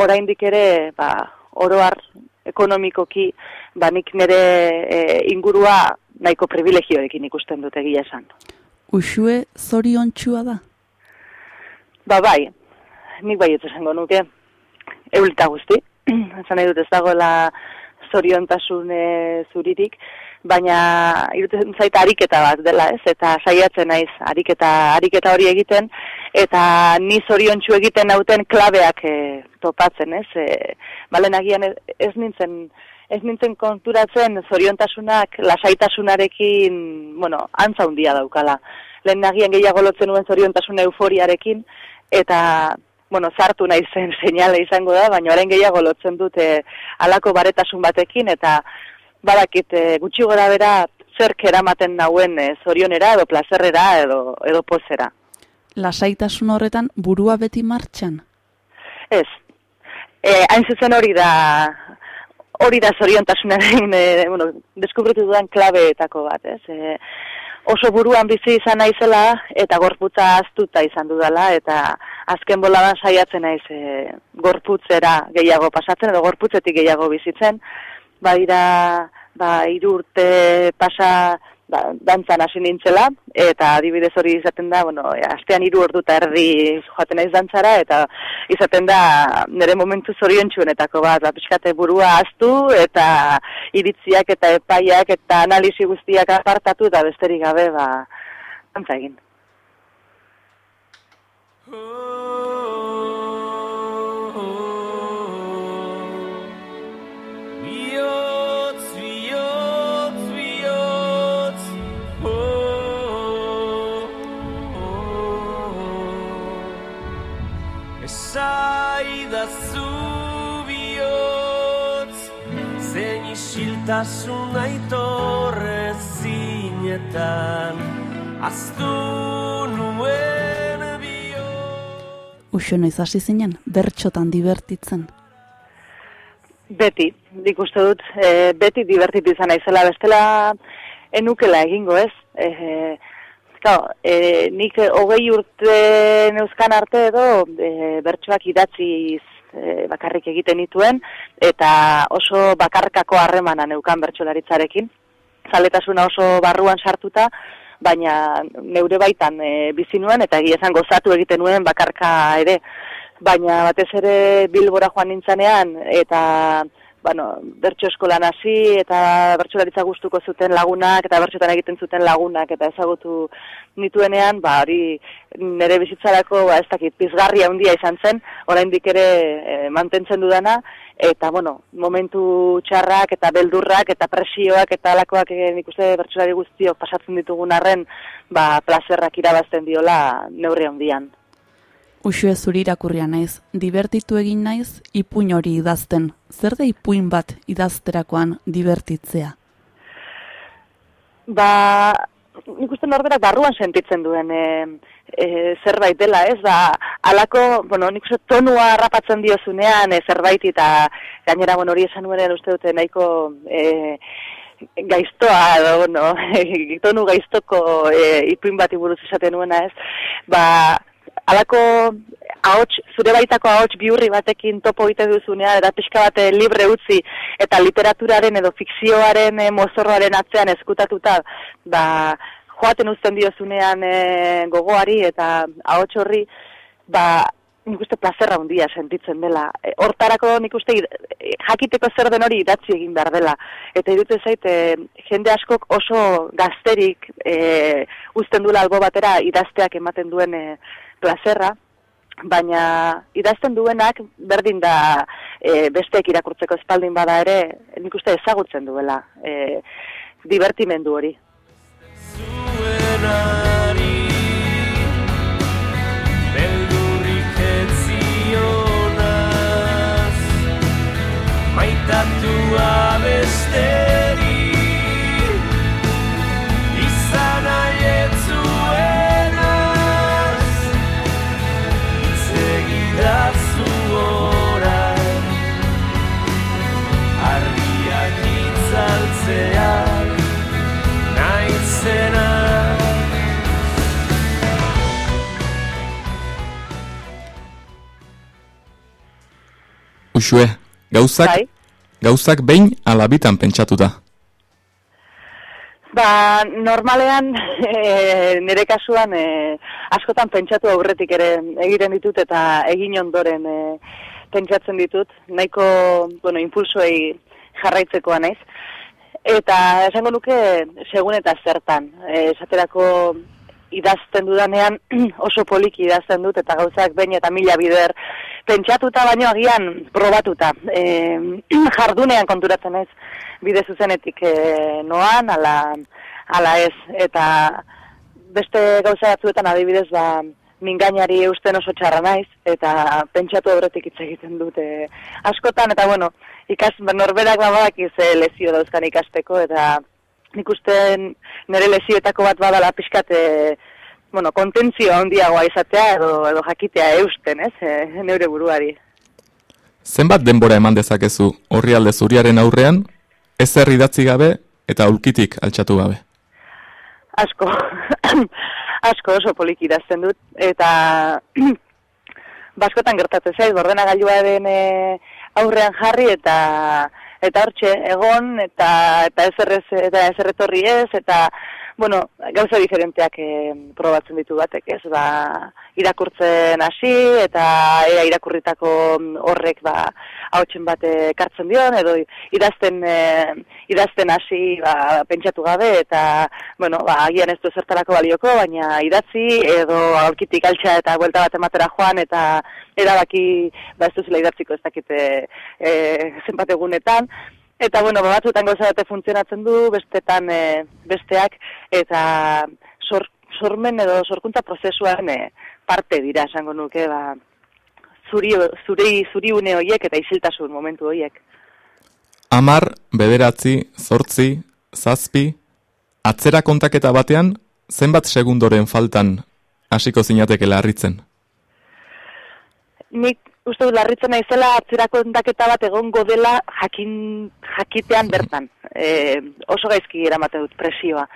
oraindik ere ba, oroar ekonomikoki ba, nik nire e, ingurua nahiko privilegioekin ikusten dut egia esan. Uxue zorion txua da? Ba bai, nik bai esango nuke, eulita guzti, <clears throat> zan nahi dut ez dagoela zoriontasun e, zuririk, baina irutzen zait ariketa bat dela, ez? Eta saiatzen naiz ariketa ariketa hori egiten eta ni zoriontsu egiten nauten klabeak e, topatzen, ez? E, balen agian ez, nintzen ez nintzen konturatzen zoriontasunak lasaitasunarekin, bueno, antza handia daukala. lehen nagian gehiago lotzen nuen zoriontasun euforiarekin, eta, bueno, zartu nahi zen <laughs> seinale izango da, baina orain gehiago lotzen dute alako baretasun batekin, eta badakit e, gutxi gora bera zer keramaten nauen e, zorionera edo plazerrera edo, edo pozera. Lasaitasun horretan burua beti martxan? Ez. E, hain zuzen hori da hori da zoriontasunaren e, bueno, deskubritu dudan klabeetako bat, ez? E, oso buruan bizi izan naizela eta gorputza aztuta izan dudala eta azken boladan saiatzen naiz e, gorputzera gehiago pasatzen edo gorputzetik gehiago bizitzen. Baira, ba, irurte pasa ba, dantzan hasi nintzela, eta adibidez hori izaten da, bueno, e, astean hiru ordu eta erdi joaten naiz dantzara, eta izaten da nire momentu zorion txuenetako bat, ba, pixkate burua aztu, eta iritziak eta epaiak eta analisi guztiak apartatu, eta besterik gabe, ba, dantza egin. Tasun aitorre zinetan Aztu nuen bio Uxo noiz hasi zinen, bertxotan divertitzen. Beti, dik uste dut, e, beti divertit izan naizela bestela enukela egingo ez. E, Kau, e, nik hogei urte neuzkan arte edo e, bertsoak idatziz e, bakarrik egiten dituen eta oso bakarkako harremana neukan bertsolaritzarekin. Zaletasuna oso barruan sartuta, baina neure baitan e, bizi nuen eta egia esan gozatu egiten nuen bakarka ere. Baina batez ere Bilbora joan nintzanean eta bueno, bertso eskolan hasi eta bertsolaritza gustuko zuten lagunak eta bertsotan egiten zuten lagunak eta ezagutu nituenean, ba hori nire bizitzarako ba ez dakit pizgarria handia izan zen, oraindik ere e, mantentzen dudana eta bueno, momentu txarrak eta beldurrak eta presioak eta alakoak e, ikuste bertsolari guztiok pasatzen ditugun arren, ba plazerrak irabazten diola neurri handian. Uxue zuri irakurria naiz, divertitu egin naiz, ipuin hori idazten. Zer da ipuin bat idazterakoan divertitzea? Ba, nik uste norberak barruan sentitzen duen e, e, zerbait dela, ez da, alako, bueno, nik uste tonua rapatzen diozunean e, zerbait eta gainera, bueno, hori esan nuen uste dute nahiko e, gaiztoa, edo, bueno, <laughs> tonu gaiztoko e, ipuin bat iburuz esaten nuena, ez, ba, alako ahots, zure baitako ahots biurri batekin topo egite duzunea, eta pixka bate libre utzi, eta literaturaren edo fikzioaren e, mozorroaren atzean eskutatuta, ba, joaten uzten diozunean e, gogoari eta ahots horri, ba, nik uste plazerra handia sentitzen dela. E, hortarako nik uste jakiteko zer den hori idatzi egin behar dela. Eta irutu zait, jende askok oso gazterik e, uzten duela albo batera idazteak ematen duen e, plazerra, baina idazten duenak berdin da e, besteek irakurtzeko espaldin bada ere, nik uste ezagutzen duela e, divertimendu hori. Maitatua besteri Uxue, gauzak, bai. gauzak behin alabitan pentsatu da. Ba, normalean, <laughs> e, nire kasuan, e, askotan pentsatu aurretik ere egiten ditut eta egin ondoren e, pentsatzen ditut, nahiko, bueno, impulsoei jarraitzekoa naiz. Eta esango nuke, segun eta zertan, e, esaterako idazten dudanean <clears throat> oso poliki idazten dut eta gauzak bain eta mila bider pentsatuta baino agian probatuta. E, <clears throat> jardunean konturatzen ez bide zuzenetik e, noan, ala, ala ez. Eta beste gauza batzuetan adibidez, ba, mingainari eusten oso txarra naiz, eta pentsatu horretik hitz egiten dute askotan, eta bueno, ikas, ba, norberak babadakiz eh, lezio dauzkan ikasteko, eta nik uste nire lezioetako bat badala pixkate, bueno, kontentzio handiagoa izatea edo, edo jakitea eusten, ez, e, neure buruari. Zenbat denbora eman dezakezu horri alde zuriaren aurrean, ezer idatzi gabe eta ulkitik altxatu gabe? Asko, <clears throat> asko oso polik idazten dut, eta <clears throat> baskotan gertatzen zaiz, bordena den e, aurrean jarri eta eta hortxe egon eta eta ez eta ez ez eta bueno, gauza diferenteak eh, probatzen ditu batek, ez, ba, irakurtzen hasi, eta ea irakurritako horrek, ba, hautsen bat kartzen dion, edo idazten, eh, idazten hasi, ba, pentsatu gabe, eta, bueno, ba, agian ez du zertarako balioko, baina idatzi, edo aurkitik altxa eta buelta bat ematera joan, eta erabaki, ba, ez duzela idatziko ez dakite e, zenbat egunetan, Eta, bueno, batzutan gauza bate funtzionatzen du, bestetan e, besteak, eta sor, sormen edo sorkuntza prozesuan e, parte dira, esango nuke, ba, zuri, zuri, zuri une horiek eta isiltasun momentu horiek. Amar, bederatzi, zortzi, zazpi, atzera kontaketa batean, zenbat segundoren faltan hasiko zinateke larritzen? Nik uste dut larritzen naizela atzerako endaketa bat egongo dela jakin, jakitean bertan. E, oso gaizki eramate dut presioa.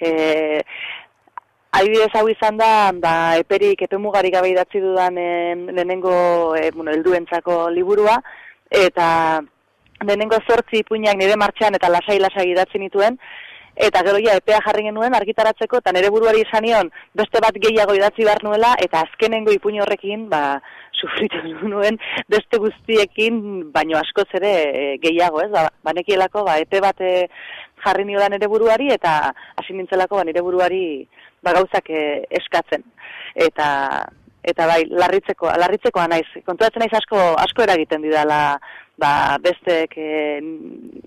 E, Adibidez hau izan da, ba, eperik epe mugari gabe idatzi dudan e, lehenengo e, bueno, elduentzako liburua, eta lehenengo zortzi ipuinak nire martxan eta lasai-lasai idatzi nituen, eta gero ja epea jarri genuen argitaratzeko eta nere buruari izanion beste bat gehiago idatzi behar nuela eta azkenengo ipuño horrekin ba <laughs> sufritu nuen beste guztiekin baino askoz ere e, gehiago, ez? Ba, banekielako ba epe bat e, jarri nio da nere buruari eta hasi nintzelako ba nere buruari ba gauzak e, eskatzen. Eta eta bai, larritzeko, larritzekoa naiz. Konturatzen naiz asko asko eragiten didala ba, besteek e,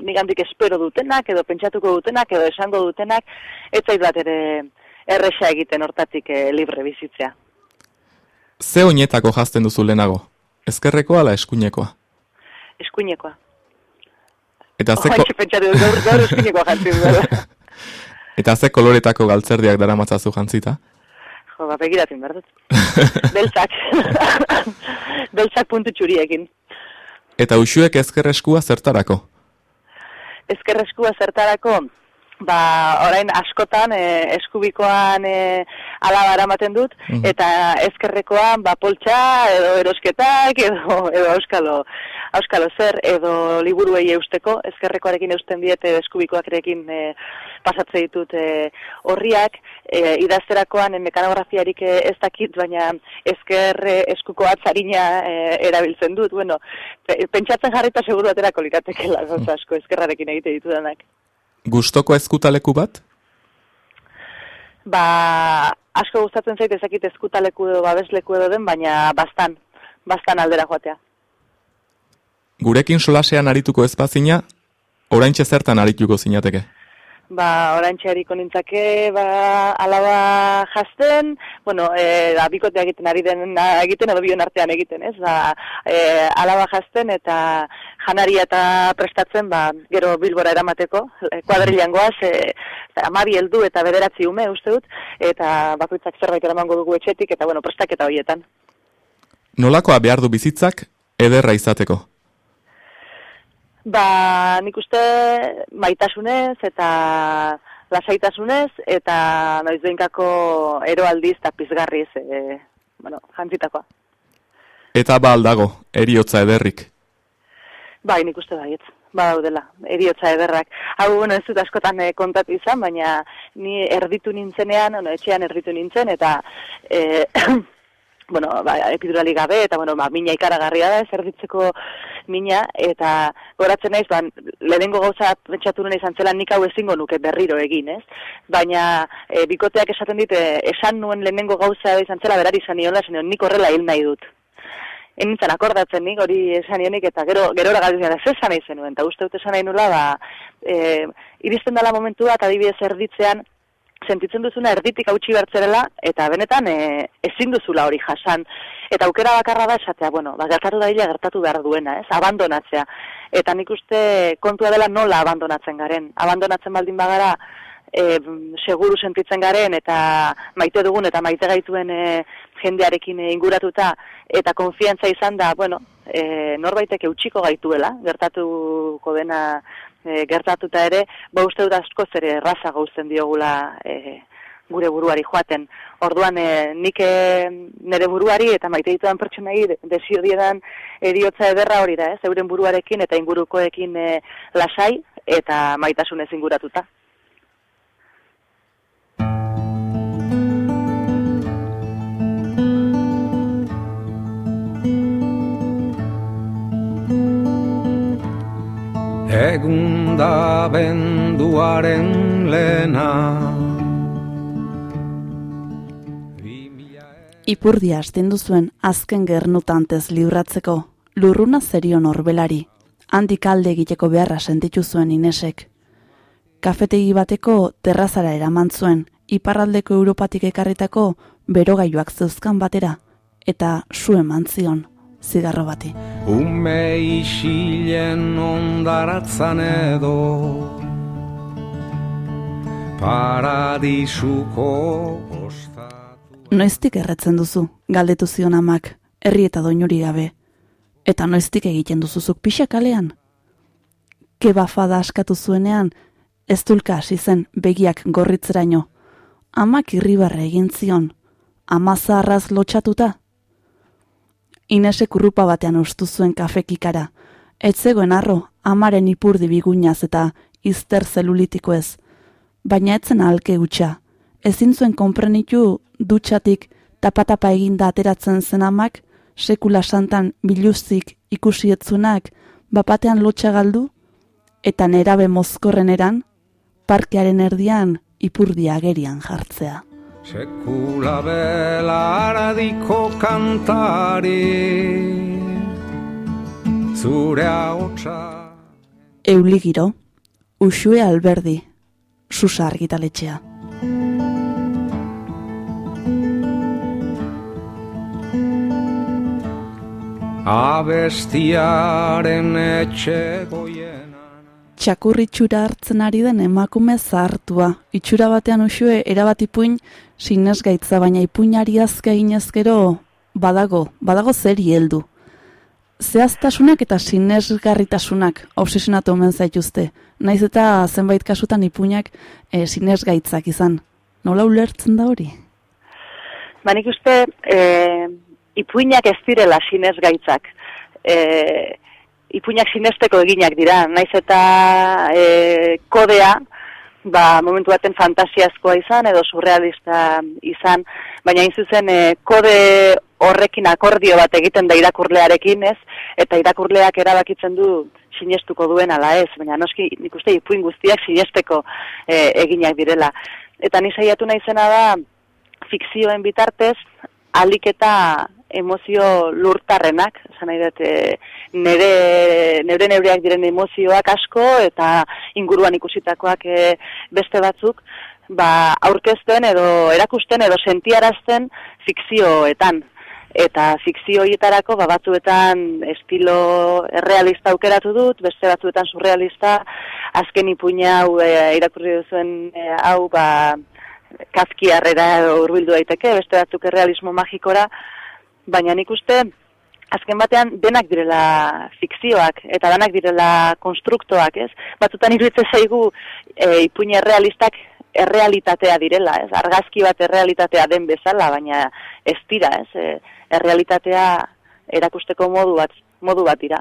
nigandik espero dutenak, edo pentsatuko dutenak, edo esango dutenak, ez zait bat ere erresa egiten hortatik e, libre bizitzea. Ze oinetako jazten duzu lehenago? Ezkerrekoa ala eskuinekoa? Eskuinekoa. Eta ze... <laughs> Oaitxe pentsatu gaur, gaur eskuinekoa jantzin <laughs> Eta ze koloretako galtzerdiak dara matzazu jantzita? Jo, ba, begiratin behar dut. Beltzak. <laughs> Beltzak puntu txuriekin. Eta usuek ezkerreskua zertarako? Ezkerreskua zertarako, ba, orain askotan e, eskubikoan e, alaba eramaten dut, mhm. eta ezkerrekoan ba, poltsa edo erosketak edo, edo auskalo, auskalo zer edo liburuei eusteko, ezkerrekoarekin eusten diete eskubikoarekin e, pasatze ditut e, horriak, e, idazterakoan mekanografiarik ez dakit, baina ezker e, eskuko atzarina e, erabiltzen dut, bueno, pentsatzen jarrita seguru aterako liratekela, asko ezkerrarekin egite ditudanak. Gustoko eskutaleku bat? Ba, asko gustatzen zait ezakit eskutaleku edo babesleku edo den, baina bastan, bastan aldera joatea. Gurekin solasean arituko ezpazina, orain zertan arituko zinateke? ba, orantxe hariko nintzake, ba, alaba jazten, bueno, e, da, bikotea egiten ari den egiten, edo bion artean egiten, ez, ba, e, alaba jazten eta janaria eta prestatzen, ba, gero bilbora eramateko, e, kuadrilan goaz, e, amabi heldu eta bederatzi ume, uste dut, eta bakoitzak zerbait eramango dugu etxetik, eta, bueno, prestaketa horietan. Nolakoa behar du bizitzak, ederra izateko? Ba, nik uste maitasunez eta lasaitasunez eta noiz behinkako eroaldiz eta pizgarriz e, bueno, jantzitakoa. Eta ba aldago, eriotza ederrik? Bai, nik uste baiet, ba daudela, eriotza ederrak. Hau, bueno, ez dut askotan e, kontatu izan, baina ni erditu nintzenean, ono, etxean erditu nintzen, eta e, <clears throat> bueno, ba, epidurali gabe, eta, bueno, ba, mina ikaragarria da, zerditzeko mina, eta goratzen naiz, ba, lehenengo gauza pentsatu nuen izan zela nik hau ezingo nuke berriro egin, ez? Baina, e, bikoteak esaten dit, esan nuen lehenengo gauza izan zela berari izan niola, esan nik horrela hil nahi dut. Enintzen akordatzen nik, hori esan nionik, eta gero, gero da, zesan nahi zenuen, eta uste dut esan nahi nula, ba, e, iristen dela momentua, eta adibidez erditzean, sentitzen duzuna erditik hautsi bertzerela, eta benetan e, ezin duzula hori jasan. Eta aukera bakarra da esatea, bueno, ba, gertatu da hile gertatu behar duena, ez, abandonatzea. Eta nik uste kontua dela nola abandonatzen garen. Abandonatzen baldin bagara, e, seguru sentitzen garen, eta maite dugun, eta maite gaituen e, jendearekin inguratuta, eta konfiantza izan da, bueno, e, norbaitek eutxiko gaituela, gertatuko dena e, gertatuta ere, ba uste dut asko zere erraza gauzen diogula e, gure buruari joaten. Orduan, e, nik e, nire buruari eta maite ditudan pertsonai desio diedan eriotza ederra hori da, ez, euren buruarekin eta ingurukoekin e, lasai eta maitasunez inguratuta. Egun da benduaren lena Ipurdia astendu zuen azken gernutantez liurratzeko, lurruna zerion orbelari, handik alde egiteko beharra sentitu zuen Inesek. Kafetegi bateko terrazara eraman zuen, iparraldeko Europatik ekarritako berogailuak zeuzkan batera, eta su eman zion zigarro bati. Ume isilen ondaratzan edo Paradisuko ostatu Noiztik erretzen duzu, galdetu zion amak, herri eta doinuri gabe. Eta noiztik egiten duzuzuk pixakalean? Keba fada askatu zuenean, ez dulka hasi zen begiak gorritzeraino. Amak irribarre egin zion, amaza arraz lotxatuta, Inese kurrupa batean ustu zuen kafekikara. Etzegoen arro, amaren ipurdi bigunaz eta izter zelulitiko ez. Baina etzen alke gutxa. Ezin zuen konprenitu dutxatik tapatapa eginda ateratzen zen amak, sekula santan biluzik ikusietzunak bapatean lotxa galdu, eta nerabe mozkorren eran, parkearen erdian ipurdi agerian jartzea. Sekula belaradiko kantari Zure haotxa Euligiro, Usue Alberdi, Susa argitaletxea. Abestiaren etxe goien Txakurri txura hartzen ari den emakume zahartua. Itxura batean usue erabat ipuin sinez gaitza, baina ipuinari azka eginezkero badago, badago zeri heldu. Zehaztasunak eta sinesgarritasunak obsesionatu omen zaituzte. Naiz eta zenbait kasutan ipuinak e, sinesgaitzak izan. Nola ulertzen da hori? Ba nik uste e, ipuinak ez direla sinesgaitzak. E, ipuinak sinesteko eginak dira. Naiz eta e, kodea, ba, momentu baten fantasiazkoa izan edo surrealista izan, baina hain zuzen e, kode horrekin akordio bat egiten da irakurlearekin, ez? Eta irakurleak erabakitzen du sinestuko duen ala ez, baina noski nik uste ipuin guztiak sinesteko e, eginak direla. Eta ni saiatu naizena da fikzioen bitartez alik eta emozio lurtarrenak, esan nahi dut, e, nere, nere neureak diren emozioak asko eta inguruan ikusitakoak e, beste batzuk, ba, aurkezten edo erakusten edo sentiarazten fikzioetan. Eta fikzio horietarako ba, batzuetan estilo errealista aukeratu dut, beste batzuetan surrealista, azken ipuina hau e, irakurri duzuen e, hau ba, kazkiarrera urbildu daiteke, beste batzuk errealismo magikora, baina nik uste azken batean denak direla fikzioak eta denak direla konstruktoak, ez? Batzutan iruditzen zaigu e, ipuin errealistak errealitatea direla, ez? Argazki bat errealitatea den bezala, baina ez dira, ez? E, errealitatea erakusteko modu bat modu bat dira.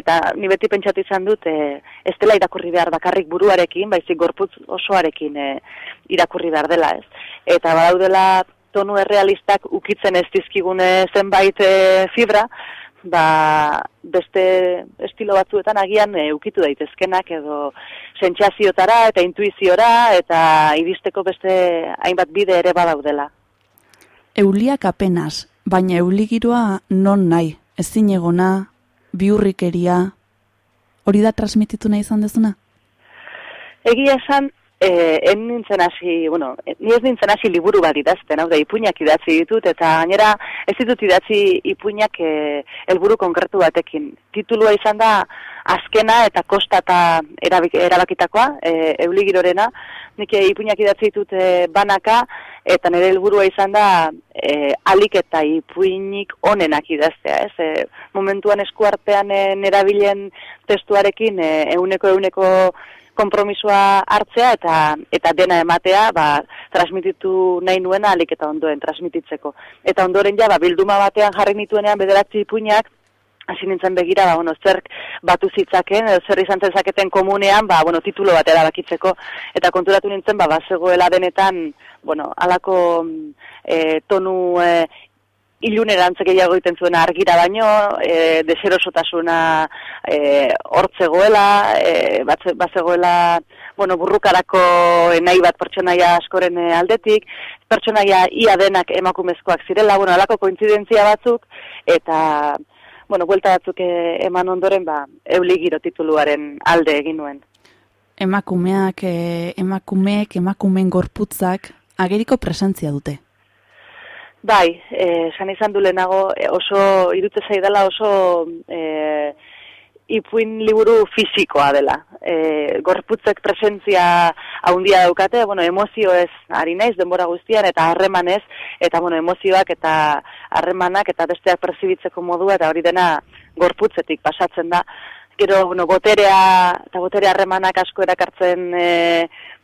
Eta ni beti pentsatu izan dut, e, ez dela irakurri behar bakarrik buruarekin, baizik gorputz osoarekin e, irakurri behar dela, ez? Eta badaudela tonu errealistak ukitzen ez dizkigune zenbait e, fibra, ba, beste estilo batzuetan agian e, ukitu daitezkenak edo sentsazioetara eta intuiziora eta iristeko beste hainbat bide ere badaudela. Euliak apenas, baina euligiroa non nahi, ezin egona, biurrikeria, hori da transmititu nahi izan dezuna? Egia esan, E, en nintzen hasi, bueno, ni ez nintzen hasi liburu bat idazten, hau da, ipuinak idatzi ditut, eta gainera ez ditut idatzi ipuinak e, helburu konkretu batekin. Titulua izan da, azkena eta kostata erabakitakoa, e, euligirorena, nik ipuinak idatzi ditut e, banaka, eta nire helburua izan da, e, alik eta ipuinik onenak idaztea, ez? E, momentuan eskuartean e, nerabilen testuarekin, e, euneko euneko konpromisoa hartzea eta eta dena ematea, ba, transmititu nahi nuena alik eta ondoen transmititzeko. Eta ondoren ja, ba, bilduma batean jarri nituenean bederatzi ipuinak, hasi nintzen begira, ba, bueno, zer batu zitzaken, zer izan zezaketen komunean, ba, bueno, titulo bat erabakitzeko, eta konturatu nintzen, ba, bazegoela denetan, bueno, alako e, tonu e, ilunerantz gehiago egiten zuen argira baino, e, deserosotasuna e, hortzegoela, e, batzegoela, bueno, burrukarako nahi bat pertsonaia askoren e, aldetik, pertsonaia ia denak emakumezkoak zirela, bueno, alako kointzidentzia batzuk, eta, bueno, buelta batzuk e, eman ondoren, ba, euligiro tituluaren alde egin nuen. Emakumeak, e, emakumeek, emakumeen gorputzak, ageriko presentzia dute. Bai, eh, san izan du lehenago e, oso, irutze zaidala oso eh, ipuin liburu fisikoa dela. E, gorputzek presentzia haundia daukate, bueno, emozio ez ari naiz denbora guztian, eta harremanez, eta bueno, emozioak eta harremanak eta besteak perzibitzeko modua, eta hori dena gorputzetik pasatzen da. Gero, bueno, boterea, eta boterea harremanak asko erakartzen e,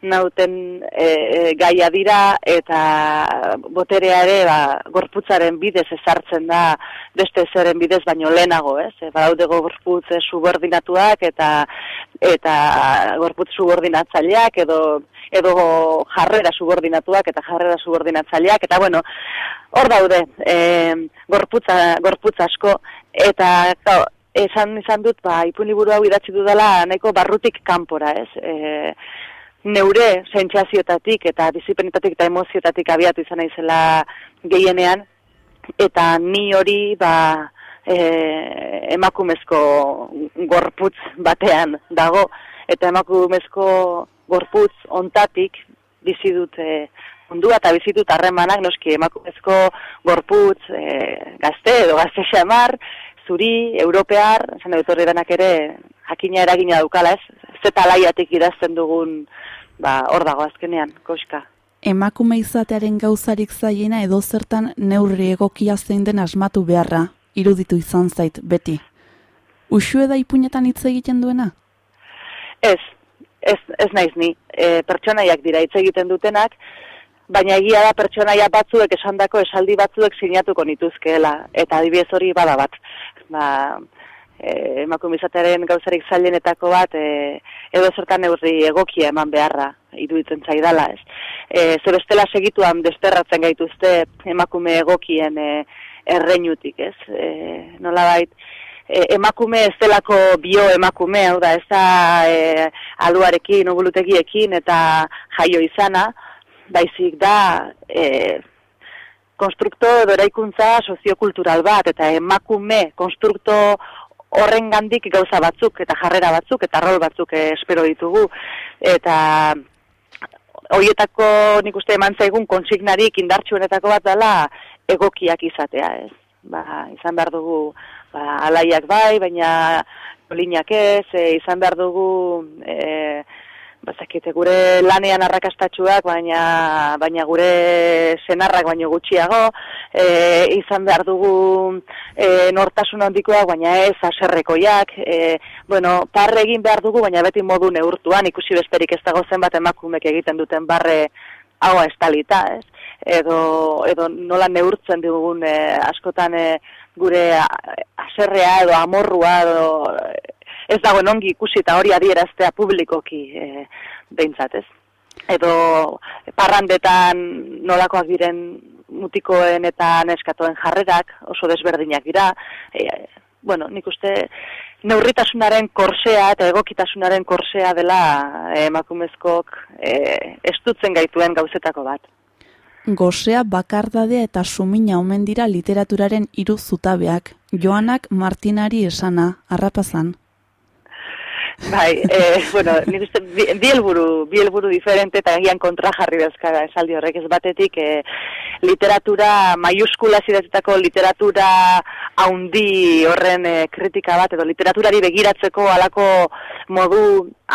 nauten e, e, gaia dira eta boterea ere ba, gorputzaren bidez ezartzen da beste zeren bidez baino lehenago, ez? E, badaude gorputz subordinatuak eta eta gorputz subordinatzaileak edo edo jarrera subordinatuak eta jarrera subordinatzaileak eta bueno, hor daude e, gorputza, gorputza asko eta esan izan dut, ba, ipun liburu hau idatzi dudala nahiko barrutik kanpora, ez? E, neure sentsazioetatik eta disiplinetatik eta emozioetatik abiatu izan naizela gehienean eta ni hori ba e, emakumezko gorputz batean dago eta emakumezko gorputz ontatik bizi dute mundua eta bizi dut harremanak noski emakumezko gorputz e, gazte edo gazte xamar zuri, europear, esan dut horri ere jakina eragina daukala ez, zeta laiatik idazten dugun ba, hor dago azkenean, koska. Emakume izatearen gauzarik zaiena edo zertan neurri egokia zein den asmatu beharra, iruditu izan zait, beti. Usu eda ipunetan hitz egiten duena? Ez, ez, ez naiz ni. E, pertsonaiak dira hitz egiten dutenak, baina egia da pertsonaia batzuek esandako esaldi batzuek sinatuko nituzkeela, eta adibidez hori bada bat. Ba, e, emakumizatearen gauzarik zailenetako bat e, edo zertan neurri egokia eman beharra iruditzen zaidala, ez. E, zer bestela segituan desterratzen gaituzte emakume egokien e, erreinutik, ez. E, nola bait, e, emakume ez delako bio emakume, hau da, ez da e, aluarekin, obulutegiekin eta jaio izana, baizik da... E, konstrukto edo eraikuntza soziokultural bat, eta emakume konstrukto horren gandik gauza batzuk eta jarrera batzuk eta rol batzuk espero ditugu. Eta hoietako nik uste eman zaigun konsignarik indartsuenetako bat dela egokiak izatea ez? Ba, izan behar dugu ba, alaiak bai, baina linak ez, e, izan behar dugu e, bazakite gure lanean arrakastatxuak, baina, baina gure senarrak baino gutxiago, e, izan behar dugu e, nortasun handikoak, baina ez aserrekoiak, e, bueno, parre egin behar dugu, baina beti modu neurtuan, ikusi besterik ez dago zenbat emakumek egiten duten barre hau estalita, ez? Edo, edo nola neurtzen dugun e, askotan e, gure aserrea edo amorrua edo ez dago ongi ikusi eta hori adieraztea publikoki e, behintzat ez. Edo parrandetan nolakoak diren mutikoen eta neskatoen jarrerak oso desberdinak dira. E, bueno, nik uste neurritasunaren korsea eta egokitasunaren korsea dela emakumezkok e, estutzen gaituen gauzetako bat. Gosea bakardadea eta sumina omen dira literaturaren hiru zutabeak. Joanak Martinari esana, harrapazan. Bai, e, bueno, nik uste, bi, helburu, bi helburu diferente eta egian kontra jarri dezkaga esaldi horrek. Ez batetik, e, literatura, maiuskula zidatetako literatura haundi horren e, kritika bat, edo literaturari begiratzeko alako modu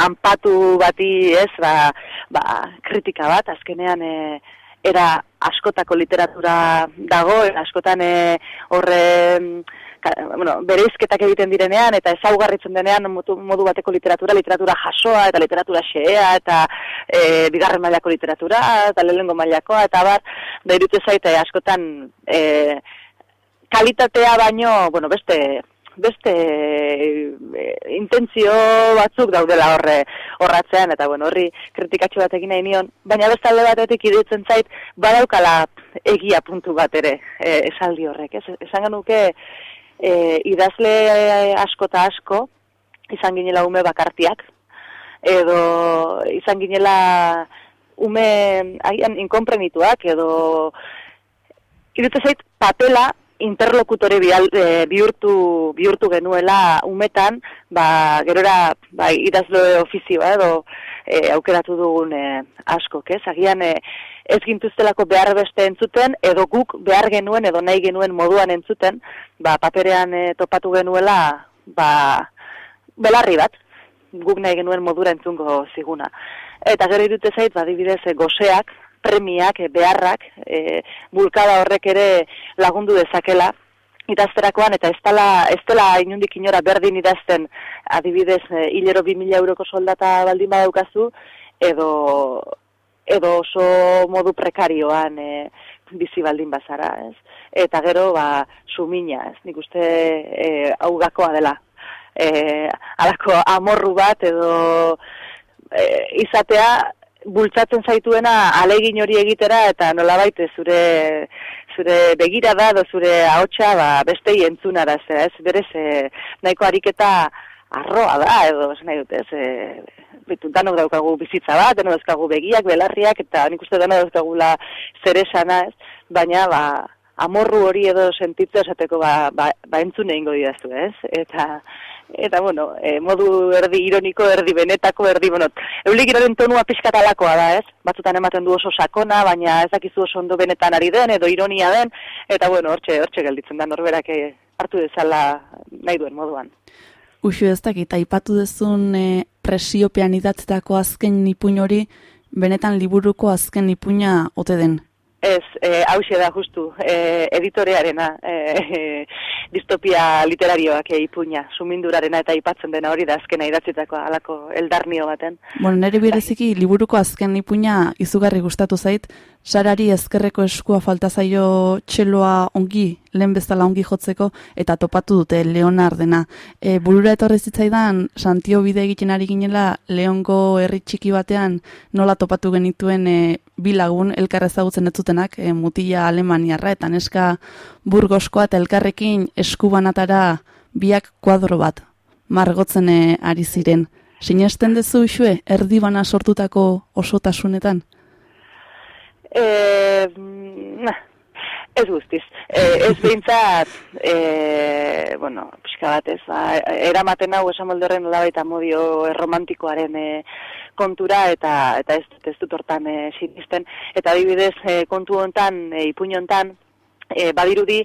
anpatu bati ez, ba, ba, kritika bat, azkenean e, era askotako literatura dago, askotan e, horre ka, bueno, bereizketak egiten direnean eta ezaugarritzen denean modu, modu bateko literatura, literatura jasoa eta literatura xea eta e, bigarren mailako literatura eta lehengo mailakoa eta bar, da irute zaite askotan e, kalitatea baino, bueno, beste beste e, intentzio batzuk daudela horre horratzean eta bueno, horri kritikatxo bat egin nahi nion, baina beste alde batetik iruditzen zait badaukala egia puntu bat ere e, esaldi horrek, ez? Esan genuke e, idazle asko eta asko, izan ginela ume bakartiak, edo izan ginela ume aian inkomprenituak, edo irutu zait papela interlokutore bial, e, bihurtu, bihurtu genuela umetan, ba, gerora ba, idazle ofizioa edo e, aukeratu dugun e, asko, ez? Agian e, ez gintuztelako behar beste entzuten, edo guk behar genuen, edo nahi genuen moduan entzuten, ba, paperean e, topatu genuela, ba, belarri bat, guk nahi genuen modura entzungo ziguna. Eta gero irute zait, badibidez, e, goseak, premiak, e, beharrak, e, bulkada horrek ere lagundu dezakela, idazterakoan, eta ez dela, ez dela inundik inora berdin idazten, adibidez, e, hilero 2000 euroko soldata baldin badaukazu, edo edo oso modu prekarioan e, bizi baldin bazara, ez? Eta gero, ba, sumina, ez? Nik uste e, hau gakoa dela. E, alako amorru bat edo e, izatea bultzatzen zaituena alegin hori egitera eta nolabait zure zure begira da edo zure ahotsa ba bestei entzunara ez berez e, nahiko ariketa arroa da edo ez nahi dute ez e, betu, danok daukagu bizitza bat, danok daukagu begiak, belarriak, eta nik uste danok daukagula zer esana, ez? baina, ba, amorru hori edo sentitzea esateko, ba, ba, ba entzune ingo didaztu, ez? Eta, eta bueno, e, modu erdi ironiko, erdi benetako, erdi, bueno, eulik iroren tonua pixkatalakoa da, ez? Batzutan ematen du oso sakona, baina ez dakizu oso ondo benetan ari den, edo ironia den, eta bueno, hortxe, hortxe gelditzen da norberak eh, hartu dezala nahi duen moduan. Uxu ez dakit, aipatu dezun e, presiopean idatzetako azken nipuin hori, benetan liburuko azken nipuina ote den? Ez, e, hause da justu, e, editorearena, e, <laughs> distopia literarioak e, ipuña, sumindurarena eta ipatzen dena hori da azkena idatzetako alako eldarnio baten. Bueno, nire bereziki liburuko azken ipuña izugarri gustatu zait, sarari ezkerreko eskua falta zaio txeloa ongi, lehen bezala ongi jotzeko, eta topatu dute Leonardena. E, burura etorri zitzaidan, Santio bide egiten ari ginela, Leongo herri txiki batean nola topatu genituen e, bilagun elkarrezagutzen ez zutenak, e, mutila Alemaniarra, eta neska burgoskoa eta elkarrekin eskubanatara biak kuadro bat, margotzen e, ari ziren. Sinesten dezu xue, erdi bana sortutako osotasunetan? Eh, ez guztiz. Eh, ez <laughs> behintzat, eh, bueno, pixka bat ez, ba, eramaten hau esan moldorren nola baita modio erromantikoaren eh, kontura eta eta ez, ez dut hortan eh, sinisten. Eta adibidez eh, kontu hontan, eh, ipuño hontan, e, badirudi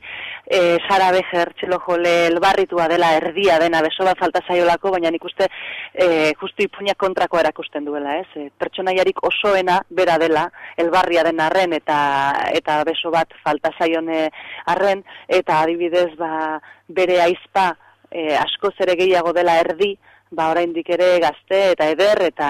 e, Sara Bejer txelo jole elbarritua dela erdia dena beso bat falta zaiolako, baina nik uste e, justu ipuñak kontrako erakusten duela, ez? E, pertsonaiarik osoena bera dela elbarria den arren eta eta beso bat falta zaione arren eta adibidez ba, bere aizpa e, asko zere gehiago dela erdi, ba oraindik ere gazte eta eder eta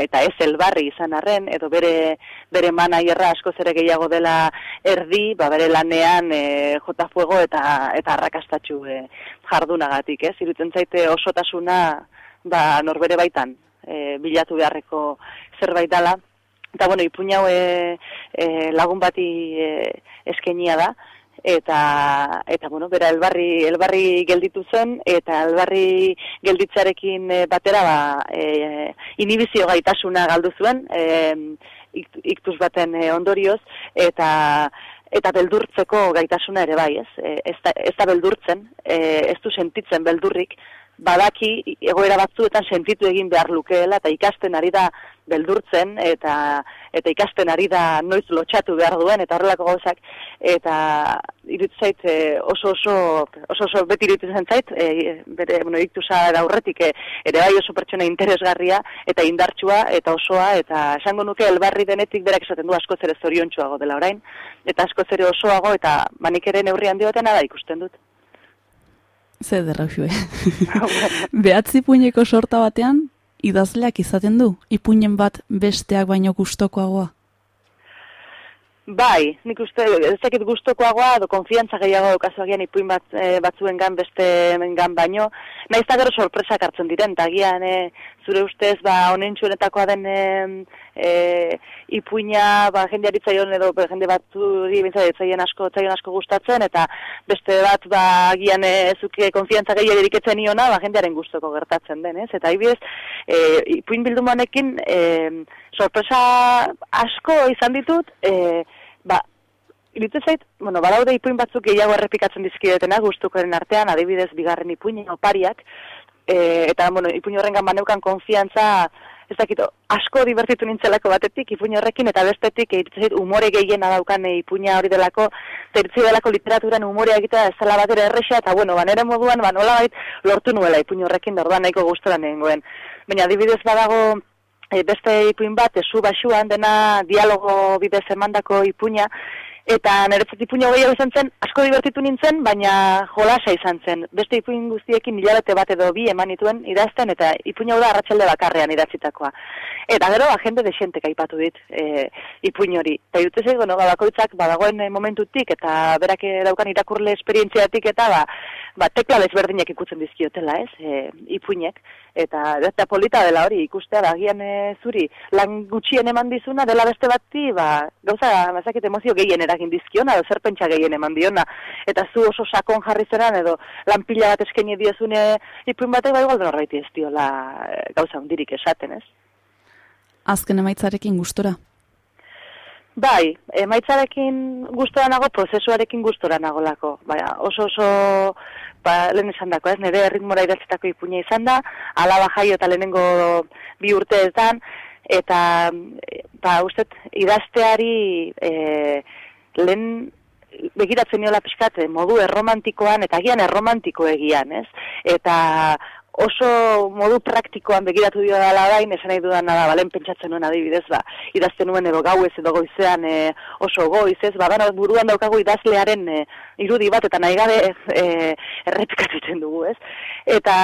eta ez elbarri izan arren edo bere bere manaierra asko zere gehiago dela erdi, ba bere lanean e, jota fuego eta eta arrakastatxu e, jardunagatik, ez? Irutzen zaite osotasuna ba norbere baitan e, bilatu beharreko zerbait dela. Eta bueno, ipuña e, e, lagun bati e, eskenia da, eta eta bueno, bera elbarri elbarri gelditu zen eta elbarri gelditzarekin eh, batera ba e, inhibizio gaitasuna galdu zuen e, iktuz baten e, ondorioz eta eta beldurtzeko gaitasuna ere bai, ez? E, ez, da, ez da beldurtzen, e, ez du sentitzen beldurrik, badaki egoera batzuetan sentitu egin behar lukeela eta ikasten ari da beldurtzen eta eta ikasten ari da noiz lotxatu behar duen eta horrelako gauzak. Eta iruditzen zait e, oso oso oso oso beti iruditzen zait e, bere bueno iktusa da aurretik e, ere bai oso pertsona interesgarria eta indartsua eta osoa eta esango nuke elbarri denetik berak esaten du asko ere zoriontsuago dela orain. Eta asko ere osoago eta banik ere neurri handi da ikusten dut Ze derra <laughs> Behatzi puineko sorta batean, idazleak izaten du, ipuinen bat besteak baino gustokoagoa? Bai, nik uste, ez dakit guztokoagoa, edo konfiantza gehiago daukazu agian ipuin bat, e, batzuen gan beste gan baino. Naiz da gero sorpresak hartzen diren, eta agian e, zure ustez, ba, honen txuenetakoa den e, e, ipuina, ba, jende aritzaion edo jende batzu bintzaion asko, asko gustatzen, eta beste bat, ba, agian e, zuke konfiantza gehiago eriketzen iona, ba, jendearen gustoko gertatzen den, ez? Eta ibidez, e, ipuin bildumanekin, e, sorpresa asko izan ditut, e, ba, iruditzen zait, bueno, badaude ipuin batzuk gehiago errepikatzen dizkidetena gustukoren artean, adibidez, bigarren ipuin opariak, e, eta, bueno, ipuin horrengan baneukan konfiantza, ez dakito, asko divertitu nintzelako batetik, ipuin horrekin, eta bestetik, iruditzen zait, umore gehiena daukan e, ipuina hori delako, zertzi delako literaturan umorea egitea ez zela bat ere errexea, eta, bueno, banere moduan, ba, nola bait, lortu nuela ipuin horrekin, da orduan nahiko guztoran nengoen. Baina, adibidez badago, e, beste ipuin bat, esu basuan dena dialogo bidez emandako ipuina, eta niretzat ipuina gehiago izan zen, asko divertitu nintzen, baina jolasa izan zen. Beste ipuin guztiekin hilabete bat edo bi eman ituen idazten, eta ipuina da arratsalde bakarrean idatzitakoa. Eta gero, agende de aipatu dit e, ipuin hori. Eta bueno, ba, bakoitzak badagoen momentutik, eta berak daukan irakurle esperientziatik, eta ba, ba, tekla desberdinak ikutzen dizkiotela, ez, e, ipuinek. Eta eta polita dela hori ikustea da agian e, zuri lan gutxien eman dizuna dela beste bati ba gauza bazakite emozio gehien eragin dizkiona edo zer pentsa gehien eman diona. Eta zu oso sakon jarri zeran edo lan pila bat eskaini diezune ipuin batek bai igual norbait ez diola e, gauza hundirik esaten ez? Azken emaitzarekin gustora? Bai, emaitzarekin gustora nago, prozesuarekin gustora nagolako. Bai, oso oso ba, lehen esan dako, ez, nire erritmora idatzetako ipuña izan da, alaba jaio eta lehenengo bi urteetan, eta, ba, uste, idazteari e, lehen begiratzen niola pixkat, modu erromantikoan, eta gian erromantiko egian, ez? Eta oso modu praktikoan begiratu dio dela bain, esan nahi dudan nada, balen pentsatzen nuen adibidez, ba, idazten nuen edo gau ez edo goizean e, oso goiz, ez, ba, bano, buruan daukagu idazlearen e, irudi bat, eta nahi gabe e, errepikatzen dugu, ez. Eta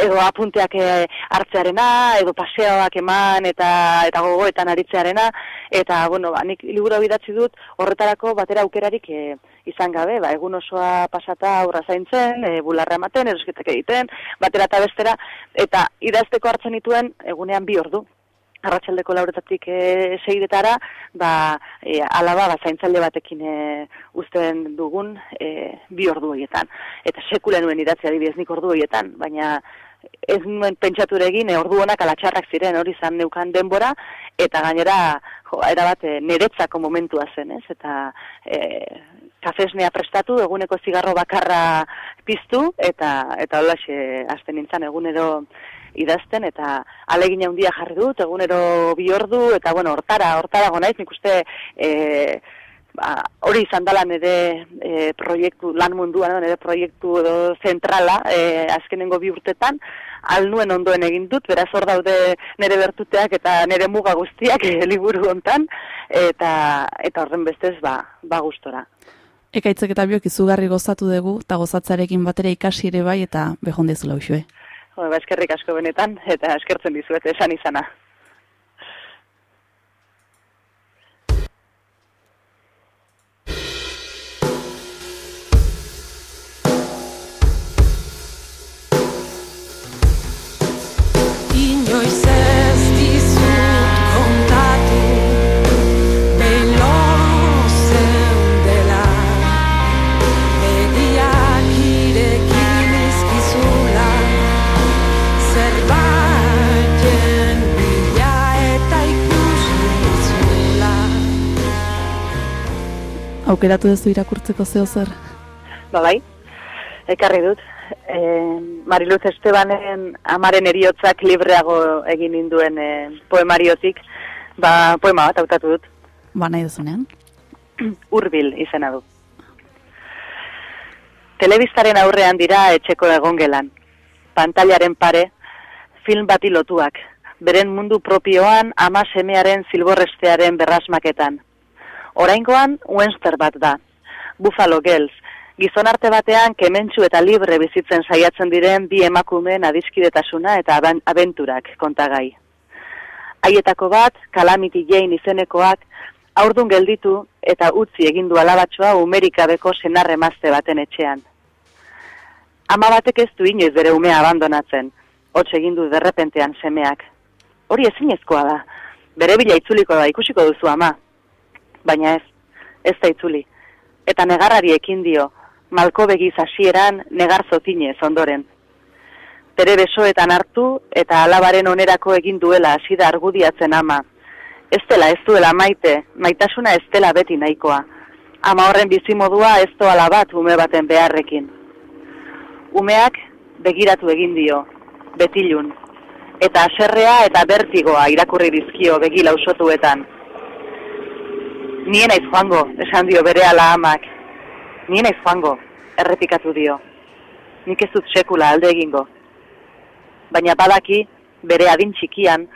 edo apunteak e, hartzearena, edo paseoak eman, eta eta gogoetan aritzearena, eta, bueno, ba, nik liburu bidatzi dut, horretarako batera aukerarik e, izan gabe, ba, egun osoa pasata aurra zaintzen, e, bularra ematen, erosketak egiten, batera eta bestera, eta idazteko hartzen dituen egunean bi ordu. Arratxaldeko lauretatik e, segiretara, ba, e, alaba, ba, zaintzaile batekin e, uzten dugun e, bi ordu horietan. Eta sekule nuen idatzea adibidez nik ordu horietan, baina ez nuen pentsature egin, e, ordu honak alatxarrak ziren hori zan neukan denbora, eta gainera, jo, erabat, e, niretzako momentua zen, ez? Eta e, kafesnea prestatu, eguneko zigarro bakarra piztu, eta eta hola hasten nintzen egunero idazten, eta alegin handia jarri dut, egunero bi ordu, eta bueno, hortara, hortara gonaiz, nik uste, e, ba, hori izan dela nire e, proiektu, lan munduan, nire proiektu edo zentrala, e, azkenengo bi urtetan, alnuen ondoen egin dut, beraz hor daude nire bertuteak eta nire muga guztiak e, <laughs> liburu hontan, eta, eta horren bestez, ba, ba gustora. Ekaitzek eta biok izugarri gozatu dugu, eta gozatzarekin batera ikasi ere bai, eta behon dezula usue. Ba, eskerrik asko benetan, eta eskertzen dizuet esan izana. Aukeratu duzu irakurtzeko zeo zer? Ba bai, Ekarri dut. E, Mariluz Estebanen amaren eriotzak libreago egin ninduen e, poemariotik, ba, poema bat hautatu dut. Ba, nahi duzunean. <clears throat> Urbil izena du. Telebistaren aurrean dira etxeko egongelan. Pantailaren pare, film bati lotuak. Beren mundu propioan ama semearen zilborrestearen berrasmaketan. Oraingoan, Wenster bat da. Buffalo Girls, gizon arte batean kementsu eta libre bizitzen saiatzen diren bi emakumeen adiskidetasuna eta aben- abenturak kontagai. Haietako bat, Calamity Jane izenekoak, aurdun gelditu eta utzi egin du alabatxoa umerikabeko senarre mazte baten etxean. Ama batek ez du inoiz bere umea abandonatzen, hots egin du derrepentean semeak. Hori ezinezkoa da, bere bila itzuliko da ikusiko duzu ama. Baina ez, ez da itzuli. Eta negarrari ekin dio, malko begiz hasieran negar zotinez ondoren. Bere besoetan hartu eta alabaren onerako egin duela hasi da argudiatzen ama. Ez dela ez duela maite, maitasuna ez dela beti nahikoa. Ama horren bizimodua ez doala bat ume baten beharrekin. Umeak begiratu egin dio, betilun. Eta aserrea eta bertigoa irakurri dizkio begi lausotuetan. Nien naiz joango, esan dio bere ala amak. Nien naiz joango, errepikatu dio. Nik ez dut sekula alde egingo. Baina badaki, bere adin txikian,